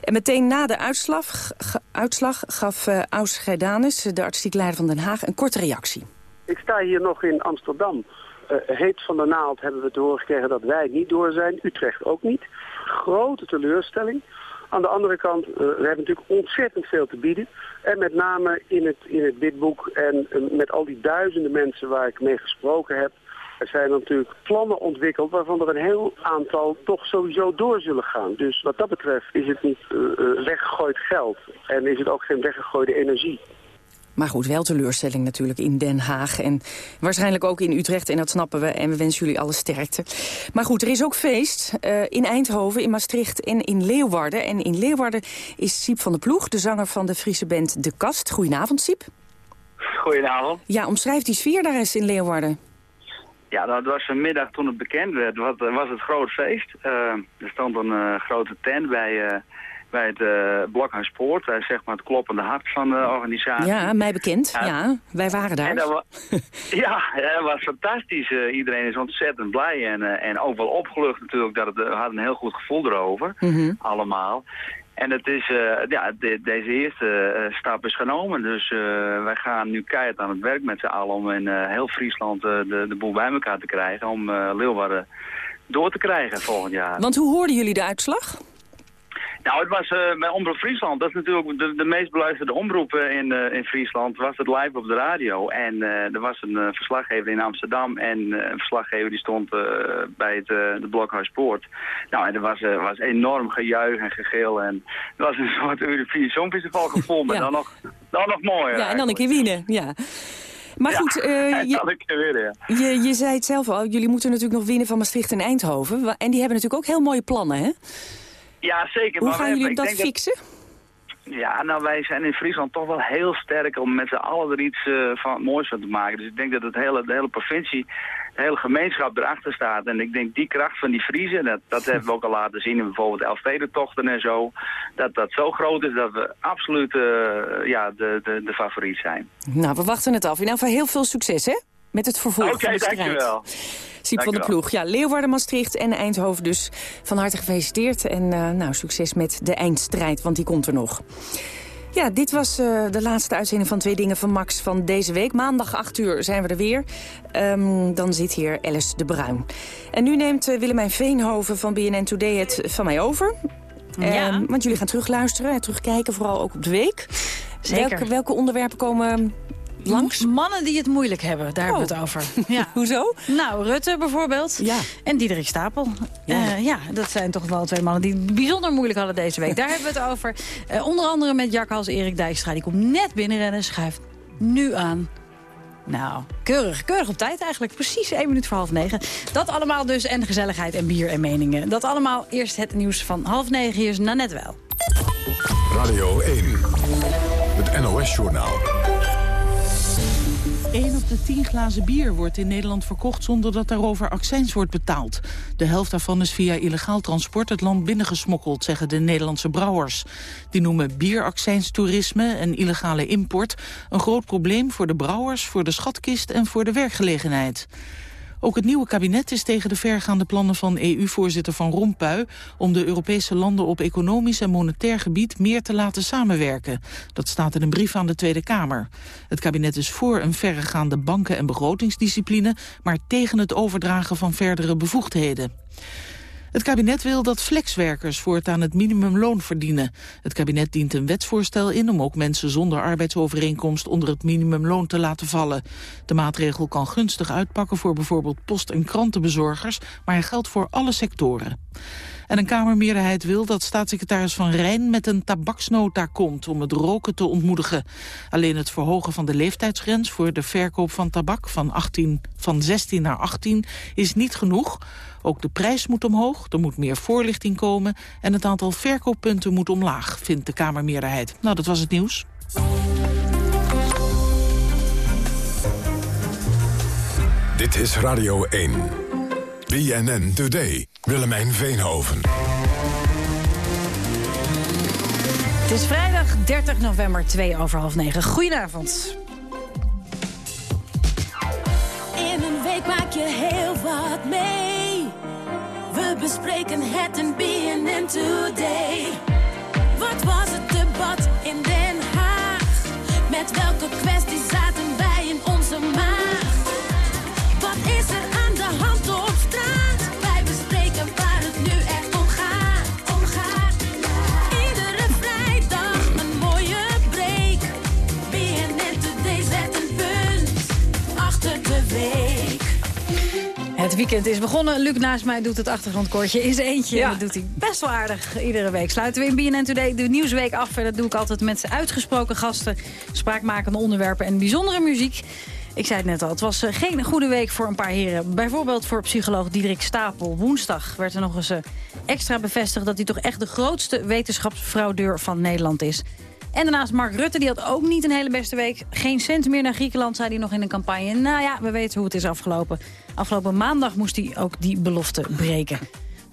En meteen na de uitslag, uitslag gaf uh, Aus de artistiek leider van Den Haag... een korte reactie. Ik sta hier nog in Amsterdam. Uh, heet van de naald hebben we te horen gekregen dat wij niet door zijn. Utrecht ook niet grote teleurstelling. Aan de andere kant, uh, we hebben natuurlijk ontzettend veel te bieden. En met name in het, in het bidboek en uh, met al die duizenden mensen waar ik mee gesproken heb... Er zijn natuurlijk plannen ontwikkeld waarvan er een heel aantal toch sowieso door zullen gaan. Dus wat dat betreft is het niet uh, weggegooid geld en is het ook geen weggegooide energie. Maar goed, wel teleurstelling natuurlijk in Den Haag. En waarschijnlijk ook in Utrecht, en dat snappen we. En we wensen jullie alle sterkte. Maar goed, er is ook feest uh, in Eindhoven, in Maastricht en in Leeuwarden. En in Leeuwarden is Siep van der Ploeg, de zanger van de Friese band De Kast. Goedenavond, Siep. Goedenavond. Ja, omschrijf die sfeer daar eens in Leeuwarden. Ja, dat was vanmiddag toen het bekend werd, was het groot feest. Uh, er stond een uh, grote tent bij... Bij het uh, Blokhuis Poort. Wij zeg maar het kloppende hart van de organisatie. Ja, mij bekend. Ja, ja wij waren daar. Dat wa ja, dat was fantastisch. Uh, iedereen is ontzettend blij en, uh, en ook wel opgelucht natuurlijk. Dat het, we hadden een heel goed gevoel erover, Mhm. mm -hmm. allemaal. En het is, ja, de, deze eerste stap is genomen. Dus wij gaan nu keihard aan het werk met z'n allen om in heel Friesland de, de boel bij elkaar te krijgen. Om Leeuwarden door te krijgen volgend jaar. Want hoe hoorden jullie de uitslag? Nou, het was uh, bij Omroep Friesland. Dat is natuurlijk de, de meest beluisterde omroep uh, in, uh, in Friesland. Was het live op de radio. En er was een verslaggever in Amsterdam. En een verslaggever die stond bij het de Blokhuispoort. Nou, en er was, was enorm gejuich en gegil. En het was een soort Eurovisie Songfestival gevoel. Maar ja. dan, nog, dan nog mooier. Ja, en dan een keer winnen. Ja. Maar goed, uh, je, weer, ja. je, je zei het zelf al. Jullie moeten natuurlijk nog winnen van Maastricht en Eindhoven. En die hebben natuurlijk ook heel mooie plannen, hè? Ja, zeker. Hoe maar gaan jullie dat fixen? Dat, ja, nou wij zijn in Friesland toch wel heel sterk om met z'n allen er iets uh, van moois van te maken. Dus ik denk dat het hele, de hele provincie, de hele gemeenschap erachter staat. En ik denk die kracht van die Friesen, dat, dat hebben we ook al laten zien in bijvoorbeeld Elfstedentochten en zo. Dat dat zo groot is dat we absoluut uh, ja, de, de, de favoriet zijn. Nou, we wachten het af. In ieder geval heel veel succes, hè? Met het vervolg okay, strijd. dankjewel. Siep van de Ploeg. Ja, Leeuwarden, Maastricht en Eindhoven dus. Van harte gefeliciteerd. En uh, nou, succes met de eindstrijd, want die komt er nog. Ja, dit was uh, de laatste uitzending van Twee Dingen van Max van deze week. Maandag 8 uur zijn we er weer. Um, dan zit hier Alice de Bruin. En nu neemt uh, Willemijn Veenhoven van BNN Today het van mij over. Ja. Um, want jullie gaan terugluisteren en terugkijken, vooral ook op de week. Zeker. Welke, welke onderwerpen komen langs? Mannen die het moeilijk hebben, daar oh. hebben we het over. Ja. Hoezo? Nou, Rutte bijvoorbeeld. Ja. En Diederik Stapel. Ja. Uh, ja, dat zijn toch wel twee mannen die het bijzonder moeilijk hadden deze week. Daar hebben we het over. Uh, onder andere met Jakhals Erik Dijkstra. Die komt net binnenrennen, schuift nu aan. Nou, keurig. Keurig op tijd eigenlijk. Precies één minuut voor half negen. Dat allemaal dus. En gezelligheid en bier en meningen. Dat allemaal eerst het nieuws van half negen. Hier is Nanette wel. Radio 1. Het NOS-journaal. 1 op de 10 glazen bier wordt in Nederland verkocht zonder dat daarover accijns wordt betaald. De helft daarvan is via illegaal transport het land binnengesmokkeld, zeggen de Nederlandse brouwers. Die noemen bieraccijnstoerisme en illegale import een groot probleem voor de brouwers, voor de schatkist en voor de werkgelegenheid. Ook het nieuwe kabinet is tegen de vergaande plannen van EU-voorzitter Van Rompuy... om de Europese landen op economisch en monetair gebied meer te laten samenwerken. Dat staat in een brief aan de Tweede Kamer. Het kabinet is voor een verregaande banken- en begrotingsdiscipline... maar tegen het overdragen van verdere bevoegdheden. Het kabinet wil dat flexwerkers voortaan het minimumloon verdienen. Het kabinet dient een wetsvoorstel in om ook mensen zonder arbeidsovereenkomst onder het minimumloon te laten vallen. De maatregel kan gunstig uitpakken voor bijvoorbeeld post- en krantenbezorgers, maar hij geldt voor alle sectoren. En een Kamermeerderheid wil dat staatssecretaris Van Rijn met een tabaksnota komt om het roken te ontmoedigen. Alleen het verhogen van de leeftijdsgrens voor de verkoop van tabak van, 18, van 16 naar 18 is niet genoeg. Ook de prijs moet omhoog, er moet meer voorlichting komen... en het aantal verkooppunten moet omlaag, vindt de Kamermeerderheid. Nou, dat was het nieuws. Dit is Radio 1. BNN Today. Willemijn Veenhoven. Het is vrijdag 30 november, 2 over half 9. Goedenavond. In een week maak je heel wat mee. Bespreken het in BNN Today. Wat was het debat in Den Haag? Met welke kwesties weekend is begonnen. Luc naast mij doet het achtergrondkoortje in zijn eentje. Ja. En dat doet hij best wel aardig. Iedere week sluiten we in BNN Today de Nieuwsweek af. En dat doe ik altijd met uitgesproken gasten, spraakmakende onderwerpen en bijzondere muziek. Ik zei het net al, het was eh, geen goede week voor een paar heren. Bijvoorbeeld voor psycholoog Diederik Stapel. Woensdag werd er nog eens eh, extra bevestigd... dat hij toch echt de grootste wetenschapsfraudeur van Nederland is. En daarnaast Mark Rutte, die had ook niet een hele beste week. Geen cent meer naar Griekenland, zei hij nog in een campagne. Nou ja, we weten hoe het is afgelopen. Afgelopen maandag moest hij ook die belofte breken.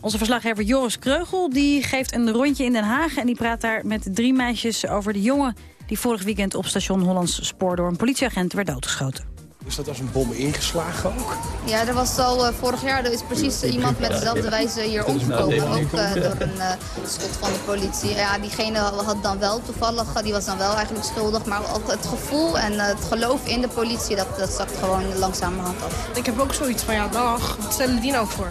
Onze verslaggever Joris Kreugel die geeft een rondje in Den Haag... en die praat daar met drie meisjes over de jongen... die vorig weekend op station Hollands Spoor door een politieagent werd doodgeschoten. Is dat als een bom ingeslagen ook? Ja, er was al uh, vorig jaar er is precies uh, iemand met dezelfde wijze hier omgekomen. Ook uh, door een schot van de politie. Ja, diegene had dan wel toevallig, die was dan wel eigenlijk schuldig. Maar ook het gevoel en het geloof in de politie, dat, dat zakt gewoon langzamerhand af. Ik heb ook zoiets van, ja, dag, wat stellen die nou voor?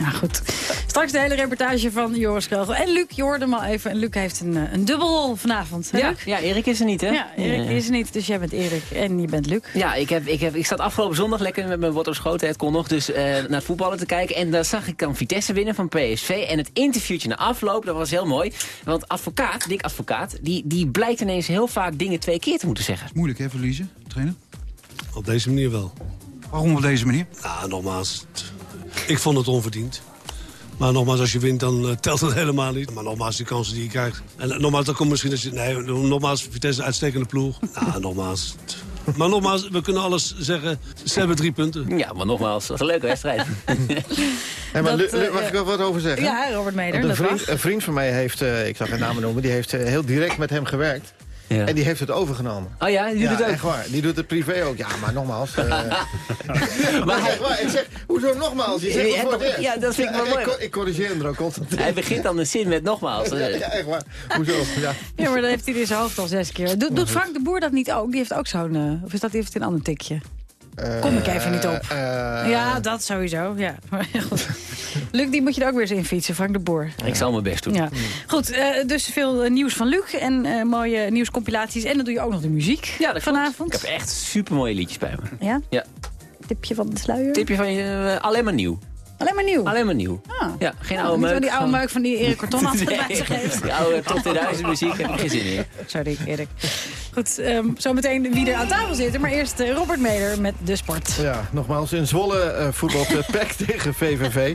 Ja, goed. Straks de hele reportage van Joris Kreugel. En Luc, je hoorde hem al even. En Luc heeft een, een dubbelrol vanavond. Hè, ja, Luc? ja, Erik is er niet, hè? Ja, Erik is er niet. Dus jij bent Erik en je bent Luc. Ja, ik, heb, ik, heb, ik zat afgelopen zondag lekker met mijn Wortel Schoten. Het kon nog dus uh, naar het voetballen te kijken. En daar zag ik dan Vitesse winnen van PSV. En het interviewtje na afloop, dat was heel mooi. Want advocaat, Dick Advocaat, die, die blijkt ineens heel vaak dingen twee keer te moeten zeggen. Moeilijk, hè, verliezen, trainen? Op deze manier wel. Waarom op deze manier? Nou, nogmaals, ik vond het onverdiend. Maar nogmaals, als je wint, dan uh, telt het helemaal niet. Maar nogmaals, die kansen die je krijgt. En uh, nogmaals, dan komt misschien... Als je, nee, nogmaals, Vitesse een uitstekende ploeg. Nou, nogmaals. Maar nogmaals, we kunnen alles zeggen. Ze hebben drie punten. Ja, maar nogmaals, dat was een leuke wedstrijd. hey, maar dat, uh, mag ik er wat over zeggen? Ja, Robert Meder, een dat vriend. Een vriend van mij heeft, ik zal geen namen noemen... die heeft heel direct met hem gewerkt. Ja. En die heeft het overgenomen. Oh ja, die doet ja, het ook? echt waar. Die doet het privé ook. Ja, maar nogmaals. eh, maar echt waar. Ik zeg, hoezo nogmaals? Je zegt Ja, het voor het ja, eerst. ja, dat vind ik wel mooi. Ik, ik corrigeer hem er ook constant. Hij begint dan een zin met nogmaals. Ja, ja, echt waar. Hoezo? Ja. Ja, maar dat heeft hij in zijn hoofd al zes keer. Doet, doet Frank de Boer dat niet ook? Die heeft ook zo'n... eh, of is dat heeft een ander tikje? Kom ik even niet op. Eh, ja, dat sowieso. Ja. Maar goed. Luc, die moet je er ook weer eens in fietsen, Frank de Boer. Ik zal mijn best doen. Ja. Goed, eh, dus veel eh, nieuws van Luc en eh, mooie nieuwscompilaties. En dan doe je ook nog de muziek Ja, dat klopt. vanavond. Ik heb echt supermooie liedjes bij me. Ja? Ja. Tipje van de sluier? Tipje van je, eh, alleen maar nieuw. Alleen maar nieuw? Alleen maar nieuw. Ah. Ja, geen Ja, oude niet meuk. van die oude gewoon- meuk van die Erik Corton bij Nee, heeft. Die oude top 2000 muziek heb ik geen zin in. Sorry, Erik. Goed, ehm, zometeen wie er aan tafel zitten. Maar eerst eh, Robert Meder met de sport. Ja, nogmaals, in Zwolle eh voetbalt eh, PEC tegen VVV.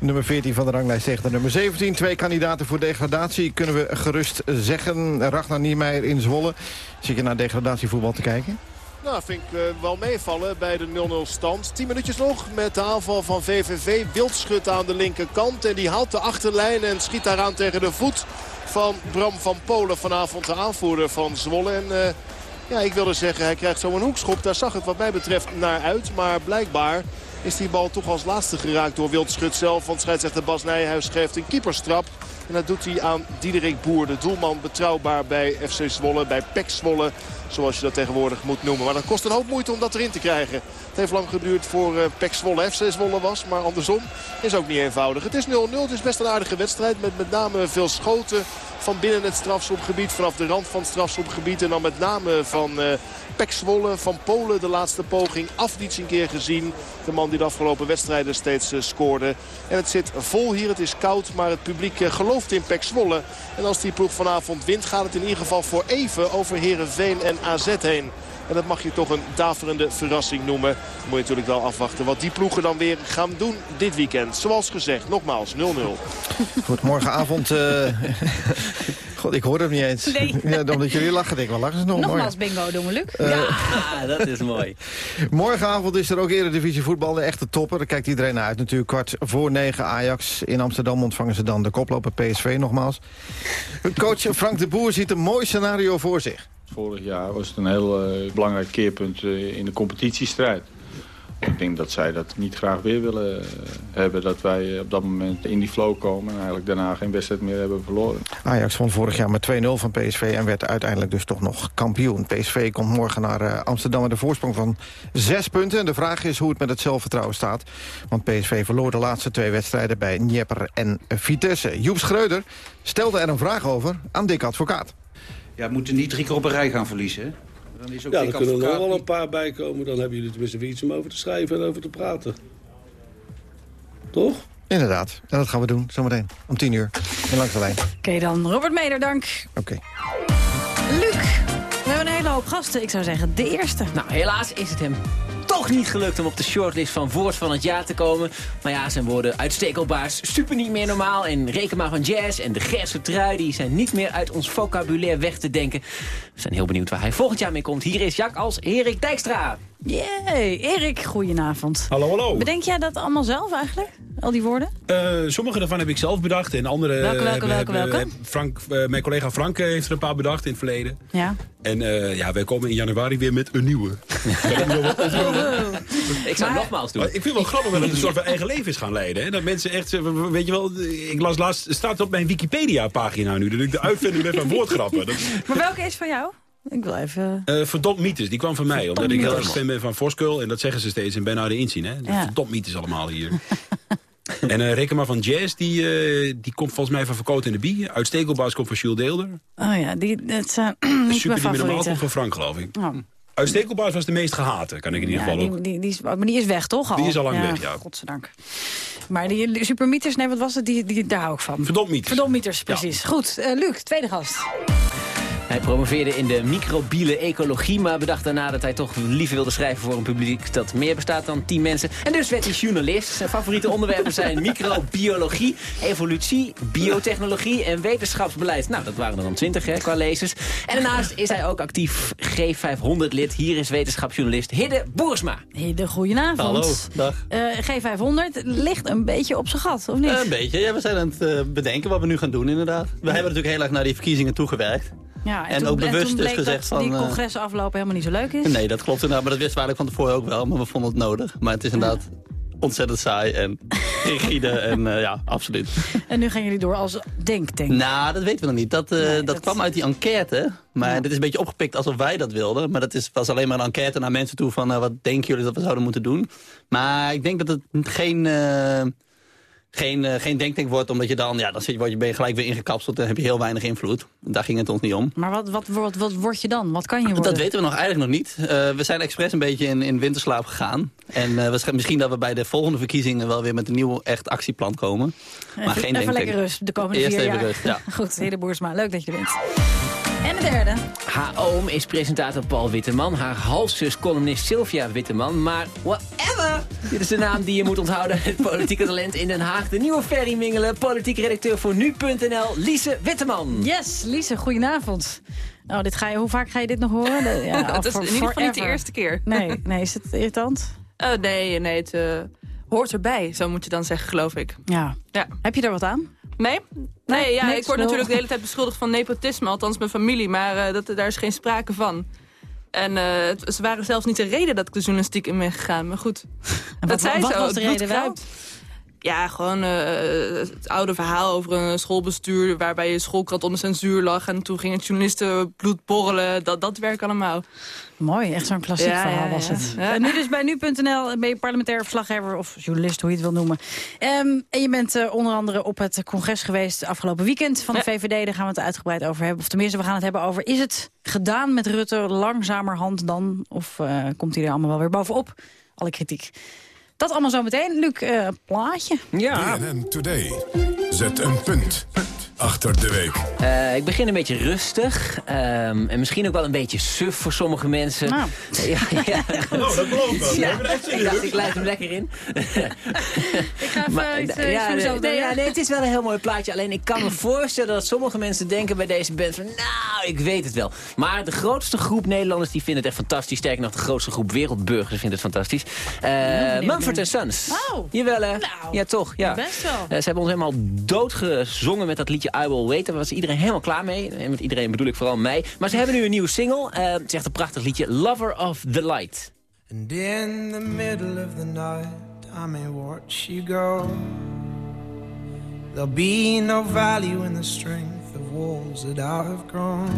Nummer 14 van de ranglijst tegen de nummer 17. Twee kandidaten voor degradatie, kunnen we gerust zeggen. Ragnar Niemeyer in Zwolle. Zit je naar degradatievoetbal te kijken? Nou, vind ik eh, wel meevallen bij de 0-0 stand. 10 minuutjes nog met de aanval van VVV. Wildschut aan de linkerkant. En die haalt de achterlijn en schiet daaraan tegen de voet van Bram van Polen. Vanavond de aanvoerder van Zwolle. En eh, ja, ik wilde zeggen, hij krijgt zo een hoekschop. Daar zag het wat mij betreft naar uit. Maar blijkbaar is die bal toch als laatste geraakt door Wildschut zelf. Want scheidsrechter Bas Nijhuis geeft een keeperstrap. En dat doet hij aan Diederik Boer, de doelman betrouwbaar bij FC Zwolle, bij PEC Zwolle. Zoals je dat tegenwoordig moet noemen. Maar dat kost een hoop moeite om dat erin te krijgen. Het heeft lang geduurd voor eh PEC Zwolle FC was. Maar andersom is ook niet eenvoudig. Het is 0-0. Het is best een aardige wedstrijd. Met met name veel schoten van binnen het strafschopgebied. Vanaf de rand van het strafschopgebied. En dan met name van eh PEC Zwolle. Van Polen de laatste poging. Afdiets een keer gezien. De man die de afgelopen wedstrijden steeds eh, scoorde. En het zit vol hier. Het is koud. Maar het publiek gelooft in PEC Zwolle. En als die ploeg vanavond wint gaat het in ieder geval voor even over Herenveen en AZ heen. En dat mag je toch een daverende verrassing noemen. Dan moet je natuurlijk wel afwachten wat die ploegen dan weer gaan doen dit weekend. Zoals gezegd, nogmaals 0-0. Goed, morgenavond... eh, God, ik hoor hem niet eens. Nee. Ja, omdat jullie lachen, denk ik, wel lachen ze nog Nogmaals bingo doen we, Luc. Eh, Ja, dat is mooi. Morgenavond is er ook Eredivisie voetbal, de echte topper. Daar kijkt iedereen naar uit natuurlijk. Kwart voor negen Ajax. In Amsterdam ontvangen ze dan de koploper PSV nogmaals. Coach Frank de Boer ziet een mooi scenario voor zich. Vorig jaar was het een heel eh, belangrijk keerpunt eh, in de competitiestrijd. Ik denk dat zij dat niet graag weer willen eh, hebben. Dat wij op dat moment in die flow komen en eigenlijk daarna geen wedstrijd meer hebben verloren. Ajax won vorig jaar met 2-0 van PSV en werd uiteindelijk dus toch nog kampioen. PSV komt morgen naar Amsterdam met een voorsprong van zes punten. En de vraag is hoe het met het zelfvertrouwen staat. Want PSV verloor de laatste twee wedstrijden bij Dnieper en Vitesse. Joep Schreuder stelde er een vraag over aan Dick Advocaat. Ja, we moeten niet drie keer op een rij gaan verliezen. hè? Dan is ook Ja, er kunnen er nog wel een paar bij komen. Dan hebben jullie tenminste weer iets om over te schrijven en over te praten. Toch? Inderdaad, en dat gaan we doen zometeen om 10 uur. En langs de lijn. Oké dan, Robert Meder, dank. Oké. Luc, we hebben een hele hoop gasten. Ik zou zeggen, de eerste. Nou, helaas is het hem toch niet gelukt om op de shortlist van Woord van het Jaar te komen. Maar ja, zijn woorden uitstekelbaars super niet meer normaal. En reken maar van jazz en de Gerse trui... die zijn niet meer uit ons vocabulaire weg te denken. We zijn heel benieuwd waar hij volgend jaar mee komt. Hier is Jack als Erik Dijkstra. Yay, Erik, goedenavond. Hallo, hallo. Bedenk jij dat allemaal zelf eigenlijk? Al die woorden? Eh, sommige daarvan heb ik zelf bedacht en andere... Welke, welke, hebben- welke, hebben- welke? Frank, eh, mijn collega Frank eh, heeft er een paar bedacht in het verleden. Ja. En eh, ja, wij komen in januari weer met een nieuwe. Ik zou nogmaals doen. Maar ik vind het wel grappig dat het een soort van eigen leven is gaan leiden. Hè? Dat mensen echt, eh, weet je wel, ik las laatst, het staat op mijn Wikipedia-pagina nu, dat ik de uitvinder ben van woordgrappen. Dat, Maar welke is van jou? Ik wil even... eh verdomd mythes, die kwam van mij. Omdat ik heel erg fan ben van Voskuil. En dat zeggen ze steeds in Ben naar de inzien. Hè? Ja. Verdomd mythes allemaal hier. en reken maar van Jazz, die, eh, die komt volgens mij van Verkoot in de Bie. Uitstekelbaas komt van Jules Deelder. Oh ja, die, dat zijn niet mijn Super die favorieten. komt van Frank, geloof ik. Oh. Uitstekelbaas was de meest gehate, kan ik in ieder Ja, geval ook. die, die, die is, maar die is weg, toch al? Die is al lang weg, ja. Godzijdank. Maar die, supermieters, nee, wat was het? Die, die, daar hou ik van. Verdomd. Verdommieters, precies. Goed, eh, Luc, tweede gast. Hij promoveerde in de microbiele ecologie... maar bedacht daarna dat hij toch liever wilde schrijven voor een publiek... dat meer bestaat dan 10 mensen. En dus werd hij journalist. Zijn favoriete onderwerpen zijn microbiologie, evolutie, biotechnologie en wetenschapsbeleid. Nou, dat waren er dan 20 hè, qua lezers. En daarnaast is hij ook actief G500-lid. Hier is wetenschapsjournalist Hidde Boersma. Hidde, goedenavond. Hallo, dag. Eh, G500 ligt een beetje op zijn gat, of niet? een beetje, ja. We zijn aan het eh, bedenken wat we nu gaan doen, inderdaad. We hebben natuurlijk heel erg naar die verkiezingen toegewerkt. Ja, En toen- ook bewust is bleek gezegd dat van, die eh, congressen aflopen helemaal niet zo leuk is. Nee, dat klopt inderdaad. Maar dat wisten we eigenlijk van tevoren ook wel. Maar we vonden het nodig. Maar het is inderdaad ontzettend saai en rigide. en eh, ja, absoluut. En nu gaan jullie door als denk-denk. Nou, dat weten we nog niet. Dat, eh, dat, kwam uit die enquête. Maar dit is een beetje opgepikt alsof wij dat wilden. Maar dat is, was alleen maar een enquête naar mensen toe van... wat denken jullie dat we zouden moeten doen? Maar ik denk dat het geen... geen, eh, geen denktank wordt, omdat je dan, ja, dan zit je, word je, ben je gelijk weer ingekapseld en heb je heel weinig invloed. Daar ging het ons niet om. Maar wat, wat, wat, wat word je dan? Wat kan je worden? Dat weten we nog eigenlijk nog niet. Eh, we zijn expres een beetje in, in winterslaap gegaan. En sch- misschien dat we bij de volgende verkiezingen wel weer met een nieuw echt actieplan komen. maar Even, geen even denktank. lekker rust de komende Eerst vier even jaar. rust, ja. Goed, Hede Boersma, leuk dat je er bent. De derde. Haar oom is presentator Paul Witteman. Haar halfzus columnist Sylvia Witteman. Maar whatever! Dit is de naam die je moet onthouden. Het politieke talent in Den Haag. De nieuwe Ferry Mingelen. Politiek redacteur voor Nu.nl. Lise Witteman. Yes, Lise, goedenavond. Nou, dit ga je, hoe vaak ga je dit nog horen? De- Ja, het is in ieder geval niet de eerste keer. Nee, nee, is het irritant? Eh, nee, nee, het eh, hoort erbij, zo moet je dan zeggen, geloof ik. Ja. ja. Heb je daar wat aan? Nee? Nee, ja, ik word natuurlijk de hele tijd beschuldigd van nepotisme, althans mijn familie, maar eh, dat, daar is geen sprake van. En eh, het, ze waren zelfs niet de reden dat ik de journalistiek in ben gegaan, maar goed. wat- dat wat zo, was de reden wel? Ja, gewoon eh, het oude verhaal over een schoolbestuur... waarbij je schoolkrant onder censuur lag... en toen gingen journalisten bloed borrelen. Dat, dat werk allemaal. Mooi, echt zo'n klassiek Ja, verhaal ja, was het. Ja. En nu dus bij nu.nl ben je parlementair verslaggever of journalist, hoe je het wil noemen. Ehm, en je bent eh, onder andere op het congres geweest afgelopen weekend van de VVD. Daar gaan we het uitgebreid over hebben. Of tenminste, we gaan het hebben over, is het gedaan met Rutte langzamerhand dan? Of eh, komt hij er allemaal wel weer bovenop? Alle kritiek. Dat allemaal zo meteen. Luc, eh, plaatje. BNN Today. Zet een punt achter de week. Eh, ik begin een beetje rustig. ehm, en misschien ook wel een beetje suf voor sommige mensen. Nou. Ja, ja. Oh, dat belooft. Ja, Ik dacht, ik leid hem lekker in. Ik ga even Maar, iets, eh, eh, ja, nee, doen nee, zo. ja, nee, het is wel een heel mooi plaatje. Alleen ik kan me voorstellen dat sommige mensen denken bij deze band van... Nou, ik weet het wel. Maar de grootste groep Nederlanders die vinden het echt fantastisch. Sterker nog, de grootste groep wereldburgers vindt het fantastisch. Eh Mumford Sons. Oh. Jawel, hè? ja, toch. Ja. Best wel. Eh, ze hebben ons helemaal doodgezongen met dat liedje I Will Wait. Daar was iedereen helemaal klaar mee. En met iedereen bedoel ik vooral mij. Maar ze hebben nu een nieuwe single. Eh, het is echt een prachtig liedje. Lover of the Light. And in the middle of the night, I may watch you go. There'll be no value in the strength of walls that I have grown.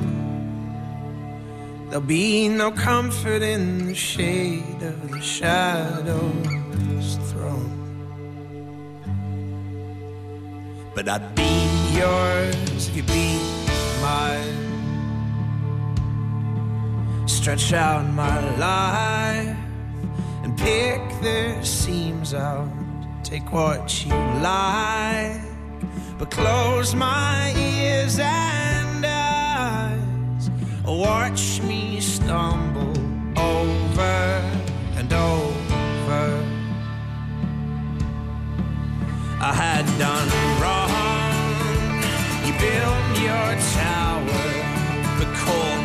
There'll be no comfort in the shade of the shadow's throne. But I'd be yours if you be mine. Stretch out my life and pick the seams out. Take what you like, but close my ears and eyes. Watch me stumble over and over. I had done wrong. You built your tower, but call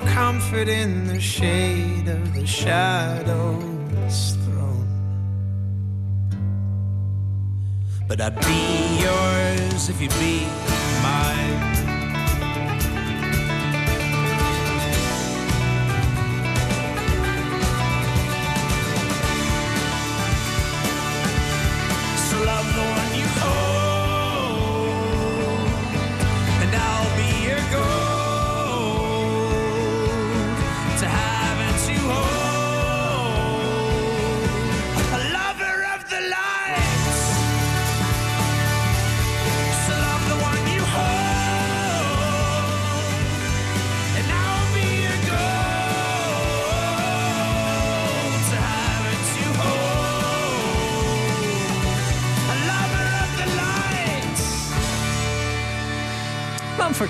comfort in the shade of the shadow's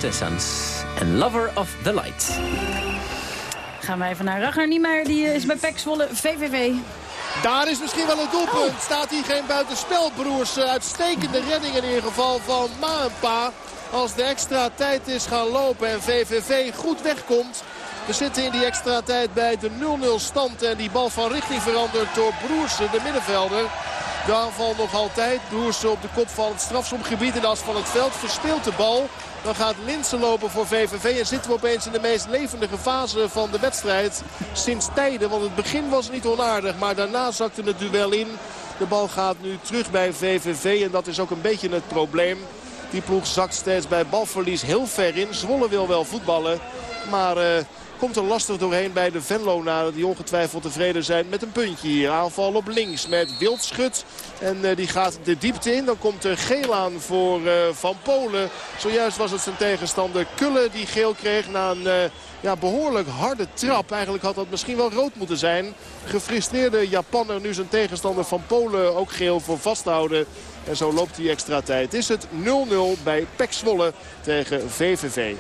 Sons en Lover of the Light. Gaan we even naar Ragnar Niemeyer. Die eh, is bij PEC Zwolle VVV. Daar is misschien wel een doelpunt. Staat hier geen buitenspel, broers. Eh, Uitstekende redding in ieder geval van Maanpa. Als de extra tijd is gaan lopen en VVV goed wegkomt. We zitten in die extra tijd bij de 0-0 stand. En die bal van richting verandert door Broersen, de middenvelder. De aanval nog altijd. Broersen op de kop van het strafschopgebied in de as van het veld. Verspeelt de bal. Dan gaat Linsen lopen voor VVV. En zitten we opeens in de meest levendige fase van de wedstrijd. Sinds tijden. Want het begin was niet onaardig. Maar daarna zakte het duel in. De bal gaat nu terug bij VVV. En dat is ook een beetje het probleem. Die ploeg zakt steeds bij balverlies heel ver in. Zwolle wil wel voetballen. Maar eh, komt er lastig doorheen bij de Venlonaren. Die ongetwijfeld tevreden zijn met een puntje hier. Aanval op links met Wildschut. En eh, die gaat de diepte in. Dan komt er geel aan voor eh, Van Polen. Zojuist was het zijn tegenstander Kulle die geel kreeg na een... eh, ja, behoorlijk harde trap. Eigenlijk had dat misschien wel rood moeten zijn. Gefrustreerde Japanner nu zijn tegenstander van Polen ook geel voor vasthouden. En zo loopt die extra tijd. Is het 0-0 bij Pek Zwolle tegen VVV.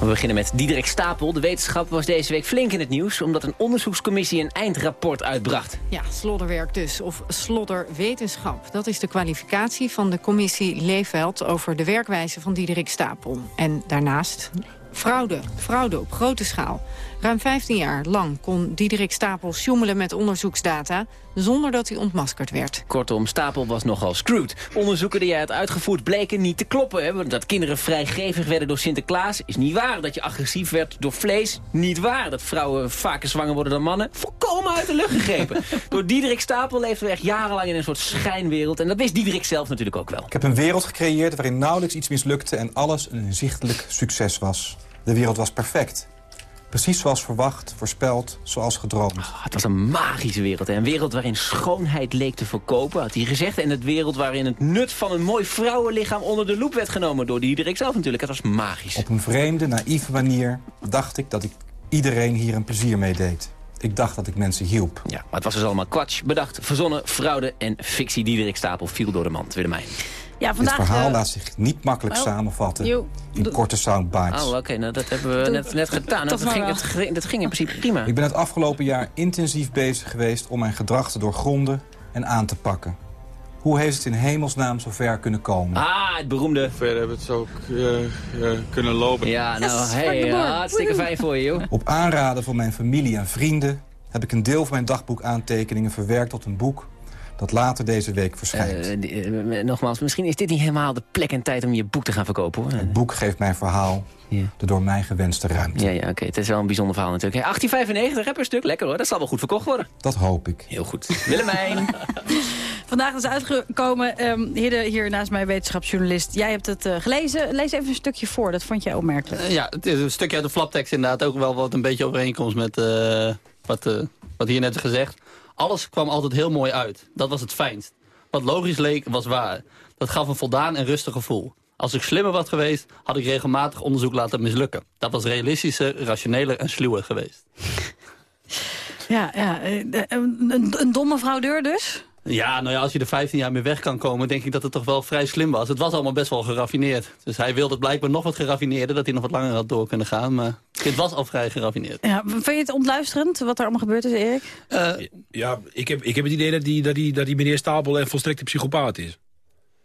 We beginnen met Diederik Stapel. De wetenschap was deze week flink in het nieuws... omdat een onderzoekscommissie een eindrapport uitbracht. Ja, slodderwerk dus, of slodderwetenschap. Dat is de kwalificatie van de commissie Leefveld... over de werkwijze van Diederik Stapel. En daarnaast fraude, fraude op grote schaal. Ruim 15 jaar lang kon Diederik Stapel sjoemelen met onderzoeksdata... zonder dat hij ontmaskerd werd. Kortom, Stapel was nogal screwed. Onderzoeken die hij had uitgevoerd bleken niet te kloppen. Hè? Dat kinderen vrijgevig werden door Sinterklaas is niet waar. Dat je agressief werd door vlees, niet waar. Dat vrouwen vaker zwanger worden dan mannen, volkomen uit de lucht gegrepen. door Diederik Stapel leefden we echt jarenlang in een soort schijnwereld. En dat wist Diederik zelf natuurlijk ook wel. Ik heb een wereld gecreëerd waarin nauwelijks iets mislukte... en alles een inzichtelijk succes was. De wereld was perfect. Precies zoals verwacht, voorspeld, zoals gedroomd. Ah, het was een magische wereld. Hè? Een wereld waarin schoonheid leek te verkopen, had hij gezegd. En een wereld waarin het nut van een mooi vrouwenlichaam onder de loep werd genomen. Door Diederik zelf natuurlijk. Het was magisch. Op een vreemde, naïeve manier dacht ik dat ik iedereen hier een plezier mee deed. Ik dacht dat ik mensen hielp. Ja, maar het was dus allemaal kwatsch. Bedacht, verzonnen, fraude en fictie. Diederik Stapel viel door de mand. Willemijn. Ja, vandaag, Dit verhaal eh, laat zich niet makkelijk oh, samenvatten in korte soundbites. Oh, oké. nou, dat hebben we net, net gedaan. Dat ging, dat, ging- dat ging in principe prima. Ik ben het afgelopen jaar intensief bezig geweest om mijn gedrag te doorgronden en aan te pakken. Hoe heeft het in hemelsnaam zo ver kunnen komen? Ah, het beroemde... Ver hebben we het ook eh, eh, kunnen lopen. Ja, nou, Yes, hey, hartstikke fijn voor je, joh. Op aanraden van mijn familie en vrienden heb ik een deel van mijn dagboekaantekeningen verwerkt tot een boek dat later deze week verschijnt. Eh, eh, nogmaals, misschien is dit niet helemaal de plek en tijd om je boek te gaan verkopen, hoor. Het boek geeft mijn verhaal de door mij gewenste ruimte. Ja, ja oké. Het is wel een bijzonder verhaal natuurlijk. Hey, 1895, heb je een stuk. Lekker hoor. Dat zal wel goed verkocht worden. Dat hoop ik. Heel goed. Willemijn. Vandaag is uitgekomen, ehm Hidde, hier naast mij wetenschapsjournalist. Jij hebt het eh, gelezen. Lees even een stukje voor, dat vond jij opmerkelijk. Ja, het is een stukje uit de flaptekst inderdaad. Ook wel wat een beetje overeenkomst met eh, wat, eh, wat hier net is gezegd. Alles kwam altijd heel mooi uit. Dat was het fijnst. Wat logisch leek, was waar. Dat gaf een voldaan en rustig gevoel. Als ik slimmer was geweest, had ik regelmatig onderzoek laten mislukken. Dat was realistischer, rationeler en sluwer geweest. Ja, ja eh, een, een, domme fraudeur dus? Ja, nou ja, als je er 15 jaar mee weg kan komen, denk ik dat het toch wel vrij slim was. Het was allemaal best wel geraffineerd. Dus hij wilde het blijkbaar nog wat geraffineerder, dat hij nog wat langer had door kunnen gaan. Maar het was al vrij geraffineerd. Ja, vind je het ontluisterend wat er allemaal gebeurd is, Erik? Ja, ik heb, ik heb het idee dat die, dat, die, dat die meneer Stapel een volstrekte psychopaat is.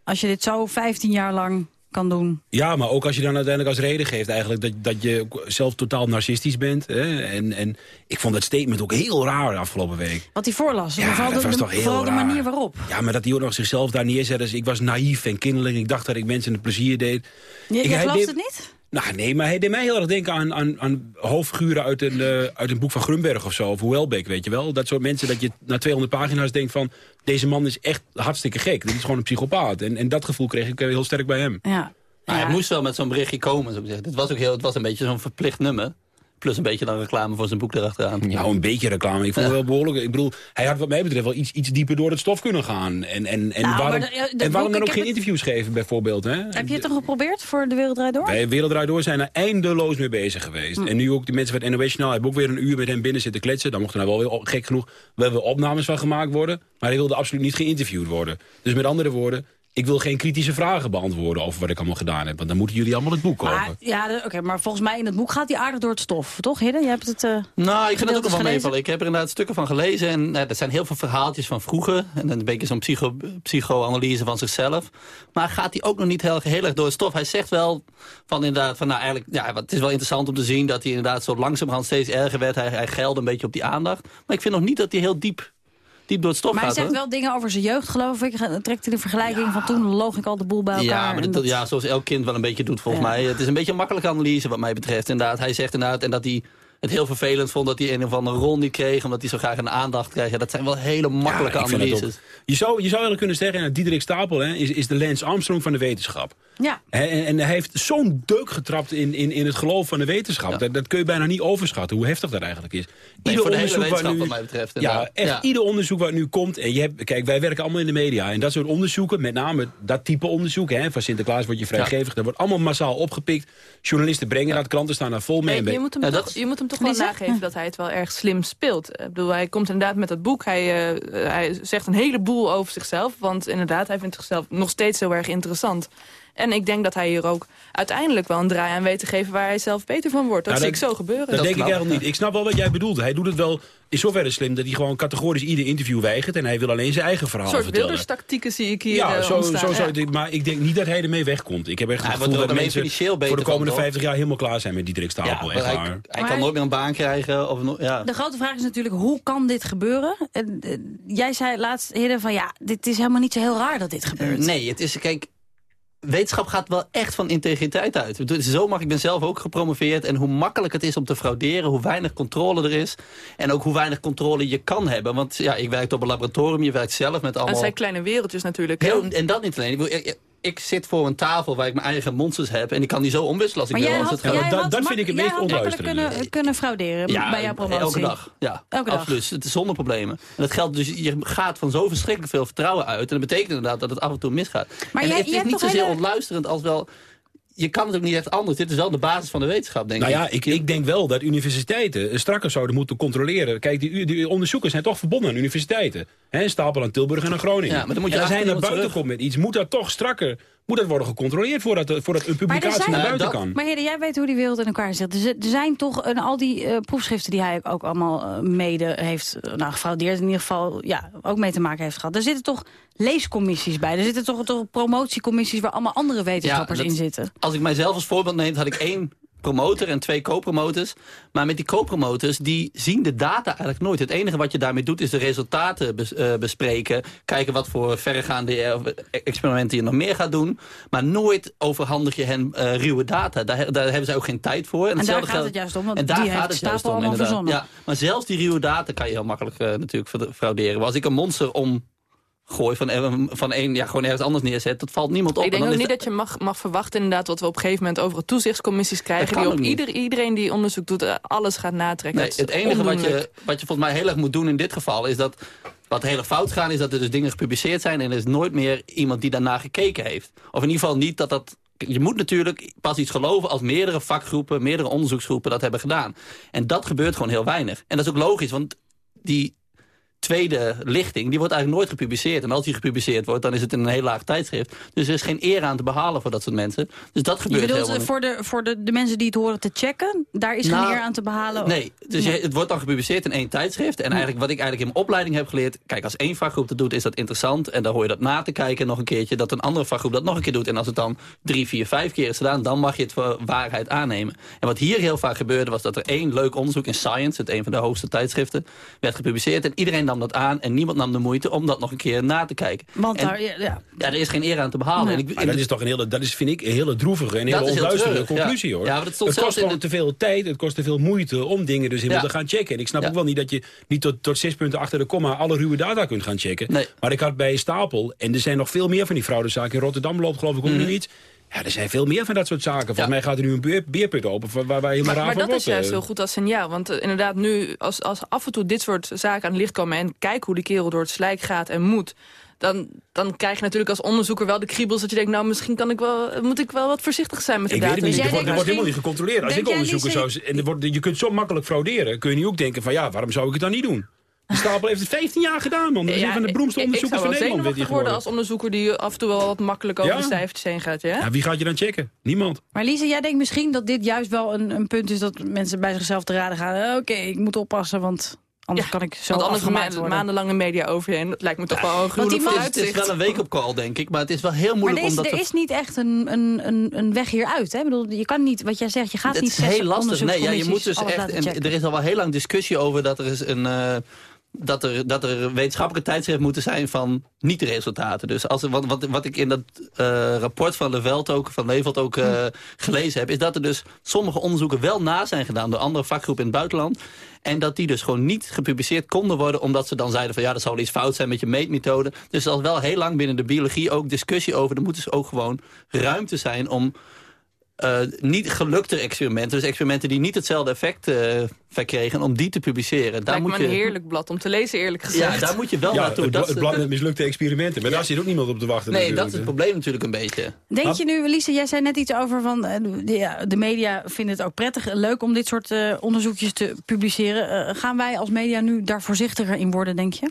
Als je dit zo 15 jaar lang kan doen. Ja, maar ook als je dan uiteindelijk als reden geeft eigenlijk dat, dat je zelf totaal narcistisch bent. Hè? En, en ik vond dat statement ook heel raar de afgelopen week. Wat hij voorlas, Ja, vooral, dat de, was de- toch heel vooral de raar. manier waarop. Ja, maar dat hij ook nog zichzelf daar neerzet. Dus ik was naïef en kinderlijk. Ik dacht dat ik mensen een plezier deed. Je, Ik- je hij gelooft deed- het niet? Nou, nee, maar hij deed mij heel erg denken aan, aan, aan hoofdfiguren uit een, eh, uit een boek van Grunberg of zo. Of Hoelbeek, weet je wel. Dat soort mensen dat je na 200 pagina's denkt van... deze man is echt hartstikke gek. Dit is gewoon een psychopaat. En, en dat gevoel kreeg ik eh, heel sterk bij hem. Ja. Maar hij moest wel met zo'n berichtje komen, zeggen. Het was ook heel, het was een beetje zo'n verplicht nummer. Plus een beetje dan reclame voor zijn boek erachteraan. Ja, een beetje reclame. Ik vond het wel behoorlijk. Ik bedoel, hij had wat mij betreft wel iets, iets dieper door het stof kunnen gaan. En, en, en Nou, waarom, de- en waarom boek, dan ook geen het- interviews geven, bijvoorbeeld? Hè? Heb je het toch geprobeerd voor De Wereld Draait Door? Wij Werelddraai Door zijn er eindeloos mee bezig geweest. Hm. En nu ook die mensen van het NOS Journaal hebben ook weer een uur met hem binnen zitten kletsen. Dan mochten er wel weer, gek genoeg, wel weer opnames van gemaakt worden. Maar hij wilde absoluut niet geïnterviewd worden. Dus met andere woorden, ik wil geen kritische vragen beantwoorden over wat ik allemaal gedaan heb. Want dan moeten jullie allemaal het boek kopen. Maar, ja, oké, maar volgens mij in het boek gaat hij aardig door het stof. Toch, Hidde? Je hebt het eh Nou, ik vind het ook wel gelezen? meevallen. Ik heb er inderdaad stukken van gelezen. En nou, er zijn heel veel verhaaltjes van vroeger. En dan een beetje zo'n psycho, psychoanalyse van zichzelf. Maar gaat hij ook nog niet heel, heel erg door het stof. Hij zegt wel van inderdaad, van nou eigenlijk, ja, het is wel interessant om te zien dat hij inderdaad zo langzamerhand steeds erger werd. Hij, hij geilde een beetje op die aandacht. Maar ik vind nog niet dat hij heel diep, diep door het stof Maar hij zegt hoor. wel dingen over zijn jeugd, geloof ik. Trekt hij de vergelijking van toen loog ik al de boel bij elkaar. Ja, maar dat, ja, zoals elk kind wel een beetje doet volgens mij. Het is een beetje een makkelijke analyse wat mij betreft. Inderdaad, hij zegt inderdaad en dat hij het heel vervelend vond dat hij een of andere rol niet kreeg. Omdat hij zo graag een aandacht kreeg. Ja, dat zijn wel hele makkelijke Ja, analyses. ook. Je zou, je zou eigenlijk kunnen zeggen, ja, Diederik Stapel hè, is, is de Lance Armstrong van de wetenschap. Ja. Hè, En, en hij heeft zo'n deuk getrapt in, in, in het geloof van de wetenschap. Dat, dat kun je bijna niet overschatten, hoe heftig dat eigenlijk is. Nee, voor de hele onderzoek waar wetenschap nu- wat mij betreft. Ja, echt Ja. ieder onderzoek wat nu komt. En je hebt, kijk, wij werken allemaal in de media. En dat soort onderzoeken, met name dat type onderzoek. Hè, van Sinterklaas word je vrijgevig. Dat wordt allemaal massaal opgepakt. Journalisten brengen dat, klanten staan daar vol mee. Nee, je, moet hem dat- je moet hem toch wel nageven dat hij het wel erg slim speelt. Ik bedoel, hij komt inderdaad met dat boek. Hij, eh, hij zegt een heleboel over zichzelf. Want inderdaad, hij vindt zichzelf nog steeds heel erg interessant. En ik denk dat hij hier ook uiteindelijk wel een draai aan weet te geven... waar hij zelf beter van wordt. Dat Ja, zie dat- ik zo gebeuren. Dat, denk ik eigenlijk niet. Ik snap wel wat jij bedoelt. Hij doet het wel in zoverre slim dat hij gewoon categorisch ieder interview weigert. En hij wil alleen zijn eigen verhaal Een soort vertellen. wilderstactieken zie ik hier Ja, eh, zo, ontstaan. zo zou Ja. je- maar ik denk niet dat hij ermee wegkomt. Ik heb echt het gevoel dat mensen voor de komende van, toch? 50 jaar helemaal klaar zijn met Diederik Ja, Stapel. maar echt hij, waar. hij Maar- kan nooit meer een baan krijgen. Of, no- ja. De grote vraag is natuurlijk, hoe kan dit gebeuren? En, eh, jij zei laatst, Hidde, van ja, dit is helemaal niet zo heel raar dat dit gebeurt. Nee, het is, kijk, wetenschap gaat wel echt van integriteit uit. Zo mag ik ben zelf ook gepromoveerd. En hoe makkelijk het is om te frauderen, hoe weinig controle er is. En ook hoe weinig controle je kan hebben. Want ja, ik werk op een laboratorium, je werkt zelf met Het allemaal... zijn kleine wereldjes natuurlijk. Heel, en dat niet alleen. Ik, bedoel, ik, zit voor een tafel waar ik mijn eigen monsters heb. En ik kan die zo omwisselen als ik wil. als het dat- vind ik het meest had makkelijk onluisterende. kunnen, kunnen frauderen bij jouw promotie. elke dag. Ja, Elke dag. absoluut. Het is zonder problemen. En dat geldt dus, je gaat van zo verschrikkelijk veel vertrouwen uit. En dat betekent inderdaad dat het af en toe misgaat. Maar en jij- het is hebt niet zozeer hele- ontluisterend als wel... Je kan het ook niet echt anders. Dit is wel de basis van de wetenschap, denk Nou ik. ja, ik, ik denk wel dat universiteiten strakker zouden moeten controleren. Kijk, die, die onderzoekers zijn toch verbonden aan universiteiten. Hè, Stapel aan Tilburg en aan Groningen. Ja, maar dan moet je als hij achter naar buiten terug. komt met iets, moet dat toch strakker moet dat worden gecontroleerd voordat, er- voordat een publicatie zijn, naar Nou, buiten dat- kan. Maar Hidde, jij weet hoe die wereld in elkaar zit. Er, zi- er zijn toch en al die eh, proefschriften die hij ook allemaal eh, mede heeft... eh, nou, gefraudeerd in ieder geval, ja, ook mee te maken heeft gehad. Er zitten toch leescommissies bij. Er zitten toch, toch promotiecommissies waar allemaal andere wetenschappers dat- in zitten. Als ik mijzelf als voorbeeld neem, had ik één promotor en twee co-promoters. Maar met die co-promoters, die zien de data eigenlijk nooit. Het enige wat je daarmee doet, is de resultaten bes- eh, bespreken. Kijken wat voor verregaande eh, eh, experimenten je nog meer gaat doen. Maar nooit overhandig je hen ruwe data. Daar, daar hebben zij ook geen tijd voor. daar hetzelfde gaat het juist om, want en daar die gaat het juist om, inderdaad. Ja, maar zelfs die ruwe data kan je heel makkelijk natuurlijk fra- frauderen. Maar als ik een monster om gooi van, eh, van één, ja, gewoon ergens anders neerzet, dat valt niemand op. Ik En denk ook niet dat je mag, mag verwachten inderdaad wat we op een gegeven moment over toezichtscommissies krijgen. Die op ieder, iedereen die onderzoek doet eh, alles gaat natrekken. Nee, het enige wat je, wat je volgens mij heel erg moet doen in dit geval... is dat wat heel erg fout gaat, is dat er dus dingen gepubliceerd zijn... en er is nooit meer iemand die daarna gekeken heeft. Of in ieder geval niet dat dat... Je moet natuurlijk pas iets geloven als meerdere vakgroepen... meerdere onderzoeksgroepen dat hebben gedaan. En dat gebeurt gewoon heel weinig. En dat is ook logisch, want die tweede lichting, die wordt eigenlijk nooit gepubliceerd. En als die gepubliceerd wordt, dan is het in een heel laag tijdschrift. Dus er is geen eer aan te behalen voor dat soort mensen. Dus dat Je gebeurt bedoelt helemaal eh, voor, de, voor de, de mensen die het horen te checken, daar is Nou, geen eer aan te behalen? Nee, dus Nee. Je, het wordt dan gepubliceerd in één tijdschrift. En eigenlijk wat ik eigenlijk in mijn opleiding heb geleerd... kijk, als één vakgroep dat doet, is dat interessant. En dan hoor je dat na te kijken nog een keertje... dat een andere vakgroep dat nog een keer doet. En als het dan drie, vier, vijf keer is gedaan... dan mag je het voor waarheid aannemen. En wat hier heel vaak gebeurde... was dat er één leuk onderzoek in Science... het een van de hoogste tijdschriften, werd gepubliceerd. En iedereen nam dat aan en niemand nam de moeite... om dat nog een keer na te kijken. Want En- daar, ja, ja. ja, er is geen eer aan te behalen. En ik, Maar dat is toch een hele, dat is, vind ik, een hele droevige en hele onluisterende ja. conclusie, hoor. Ja, maar dat stond het zelfs kost in gewoon te veel tijd, het kost te veel moeite om dingen dus helemaal Ja. te gaan checken. En ik snap Ja. ook wel niet dat je niet tot, tot zes punten achter de komma alle ruwe data kunt gaan checken. Nee. Maar ik had bij Stapel, en er zijn nog veel meer van die fraudezaken. In Rotterdam loopt geloof ik ook nu iets. Ja, er zijn veel meer van dat soort zaken. Volgens Ja. mij gaat er nu een beer, beerput open waar, waar wij helemaal Maar, raar maar van dat is juist eh. heel goed als signaal. Want eh, inderdaad, nu, als, als af en toe dit soort zaken aan het licht komen... en kijk hoe die kerel door het slijk gaat en moet... Dan, dan krijg je natuurlijk als onderzoeker wel de kriebels... dat je denkt, nou, misschien kan ik wel, moet ik wel wat voorzichtig zijn met de Ik data. weet het niet, er wordt, er helemaal niet gecontroleerd. Als ik onderzoeker zou en er wordt, je kunt zo makkelijk frauderen... kun je nu ook denken van ja, waarom zou ik het dan niet doen? Die Stapel heeft het 15 jaar gedaan, man. Dat is Ja, een van de beroemdste ik- onderzoekers Ik van zou wel Nederland. werd zenuwachtig die worden geworden. als onderzoeker... die af en toe wel wat makkelijk over Ja. de cijfertjes heen gaat. Ja? Ja, wie gaat je dan checken? Niemand. Maar Lise, jij denkt misschien dat dit juist wel een, een punt is... dat mensen bij zichzelf te raden gaan. eh, Oké, ik moet oppassen, want anders kan ik zo Want anders ma maandenlange media over je heen. Dat lijkt me toch wel een die gruwelijk man- het is wel een week op call, denk ik. Maar het is wel heel Maar moeilijk er is, om dat er is niet echt een, een, een, een weg hieruit. Hè? Ik bedoel, je kan niet, wat jij zegt, je gaat het niet is zes heel lastig. Nee, ja, je moet dus echt. En er is al wel heel lang discussie over dat er is een. eh, dat er, dat er wetenschappelijke tijdschrift moeten zijn van niet-resultaten. Dus als wat, wat, wat ik in dat eh, rapport van Leveld ook, van Leveld ook eh, gelezen heb... is dat er dus sommige onderzoeken wel na zijn gedaan... door andere vakgroepen in het buitenland. En dat die dus gewoon niet gepubliceerd konden worden... omdat ze dan zeiden van ja, dat wel iets fout zijn met je meetmethode. Dus er is wel heel lang binnen de biologie ook discussie over. Er moet dus ook gewoon ruimte zijn om eh, niet gelukte experimenten... dus experimenten die niet hetzelfde effect eh, verkregen... om die te publiceren. Daar Lijkt moet me een je, heerlijk blad om te lezen, eerlijk gezegd. ja, daar moet je wel ja, naartoe. het, Dat het is- blad met mislukte experimenten. Maar daar zit ook niemand op te wachten. Nee, dat is het probleem natuurlijk een beetje. Denk je nu, Lise, jij zei net iets over van... eh, de, ja, de media vinden het ook prettig, leuk om dit soort eh, onderzoekjes te publiceren. Eh, gaan wij als media nu daar voorzichtiger in worden, denk je?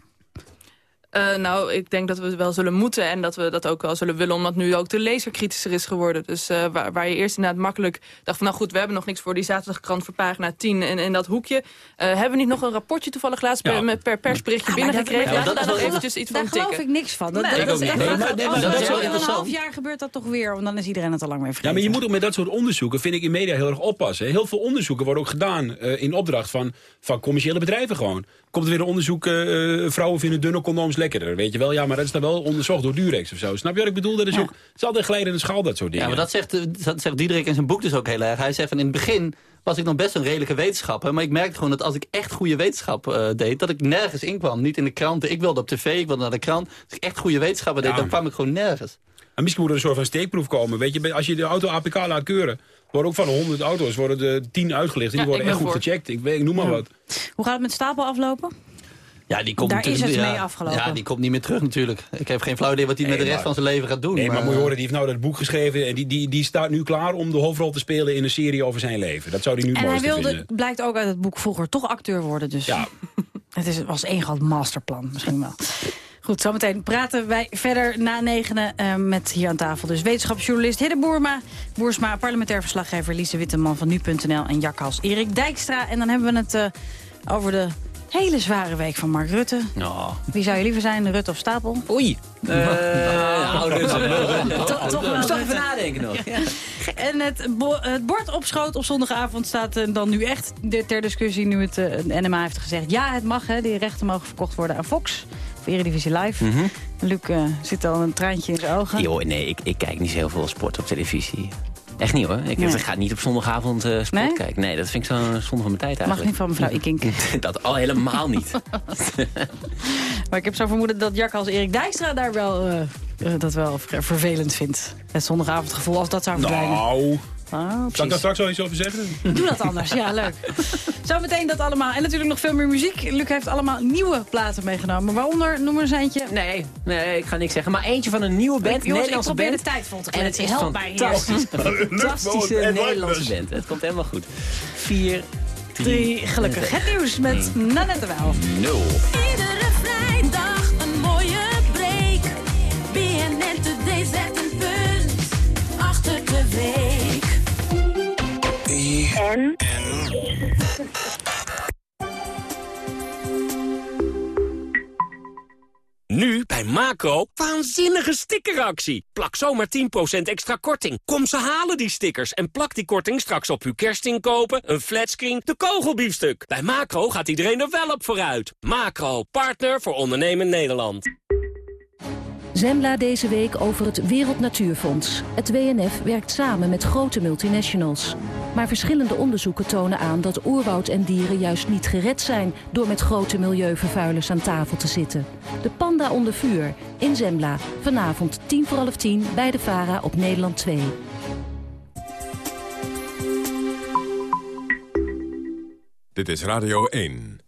Eh, nou, ik denk dat we het wel zullen moeten en dat we dat ook wel zullen willen... omdat nu ook de lezer kritischer is geworden. Dus eh, waar, waar je eerst inderdaad makkelijk dacht van... nou goed, we hebben nog niks voor die zaterdagkrant voor pagina 10 en, en dat hoekje. Eh, hebben we niet nog een rapportje toevallig laatst Ja. per, persberichtje Ah, binnengekregen? Ja, daar nog eventjes iets Daar van geloof tikken. ik niks van. Dat, Nee, dat ik is ook niet. echt- Nee, maar- nee, maar als dat is wel een interessant. half jaar gebeurt dat toch weer, want dan is iedereen het al lang weer vergeten. Ja, maar je moet ook met dat soort onderzoeken, vind ik in media heel erg oppassen. Heel veel onderzoeken worden ook gedaan eh, in opdracht van, van commerciële bedrijven gewoon. Komt er weer een onderzoek, eh, eh, vrouwen vinden dunne condooms lekkerder. Weet je wel, ja, maar dat is dan wel onderzocht door Durex of zo. Snap je wat ik bedoel? Dat is Ja. ook, het is altijd glijdende schaal, dat soort dingen. Ja, maar dat zegt, eh, dat zegt Diederik in zijn boek dus ook heel erg. Hij zegt van in het begin was ik nog best een redelijke wetenschapper. Maar ik merkte gewoon dat als ik echt goede wetenschap eh, deed... dat ik nergens in kwam. Niet in de kranten. Ik wilde op tv, ik wilde naar de krant. Als ik echt goede wetenschapper deed, Ja. dan kwam ik gewoon nergens. En misschien moet er een soort van steekproef komen. Weet je, als je de auto APK laat keuren, worden ook van de 100 auto's worden er 10 uitgelicht. En die Ja, worden echt goed voor. gecheckt. Ik, weet, ik noem maar wat. Hoe gaat het met stapel aflopen? Ja, die komt Daar natuurlijk- is het ja, mee afgelopen. Ja, die komt niet meer terug natuurlijk. Ik heb geen flauw idee wat hij met de rest maar- van zijn leven gaat doen. Nee, maar, moet je eh, horen, die heeft nou dat boek geschreven... en die, die, die staat nu klaar om de hoofdrol te spelen in een serie over zijn leven. Dat zou hij nu En hij wilde, vinden. blijkt ook uit het boek vroeger, toch acteur worden. Dus Ja, het is, was één groot masterplan, misschien wel. Goed, zometeen praten wij verder na negenen eh, met hier aan tafel. Dus wetenschapsjournalist Hidde Boerma, Boersma, parlementair verslaggever Lise Witteman van Nu.nl en Jakhals Erik Dijkstra. En dan hebben we het eh, over de hele zware week van Mark Rutte. Oh. Wie zou je liever zijn, Rutte of Stapel? Oei. Eh nou, Rutte. Toch- even nadenken nog. Ja. En het, bo- het bord op schoot op zondagavond staat eh, dan nu echt de- ter discussie... nu het eh, NMA heeft gezegd, ja, het mag, hè, die rechten mogen verkocht worden aan Fox... of Eredivisie Live. Mhm. Luc eh, zit al een traantje in zijn ogen. Joh, nee, ik, ik kijk niet zo heel veel sport op televisie. Echt niet hoor. Ik, Nee. ik ga niet op zondagavond eh, sport Nee? kijken. Nee, dat vind ik zo'n zonde van mijn tijd Mag eigenlijk. niet van mevrouw Ikink. dat al helemaal niet. Maar ik heb zo vermoeden dat Jack als Erik Dijkstra daar wel, eh, eh, dat wel ver- vervelend vindt. Het zondagavondgevoel als dat zou verdwijnen. nou... Ah, Zal ik daar straks wel iets over zeggen? Doe dat anders, ja, leuk. Zometeen dat allemaal. En natuurlijk nog veel meer muziek. Luc heeft allemaal nieuwe platen meegenomen. Waaronder, noem maar eens eentje. Nee, nee, ik ga niks zeggen. Maar eentje van een nieuwe band, Nederlandse ik band. de tijd vol te En het is fantastisch. Een fantastische Nederlandse band. Het komt helemaal goed. Vier, drie, drie gelukkig. Het nieuws met. Hmm. Nanette Wel. Nul. Iedere vrijdag een mooie break. BNN Today zet een punt achter de week. En... en... Nu bij Macro, waanzinnige stickeractie. Plak zomaar 10% extra korting. Kom ze halen die stickers en plak die korting straks op uw kerstinkopen, een flatscreen, de kogelbiefstuk. Bij Macro gaat iedereen er wel op vooruit. Macro, partner voor ondernemen Nederland. Zembla deze week over het Wereld Natuurfonds. Het WNF werkt samen met grote multinationals. Maar verschillende onderzoeken tonen aan dat oerwoud en dieren juist niet gered zijn... door met grote milieuvervuilers aan tafel te zitten. De panda onder vuur in Zembla. Vanavond tien voor half tien bij de VARA op Nederland 2. Dit is Radio 1.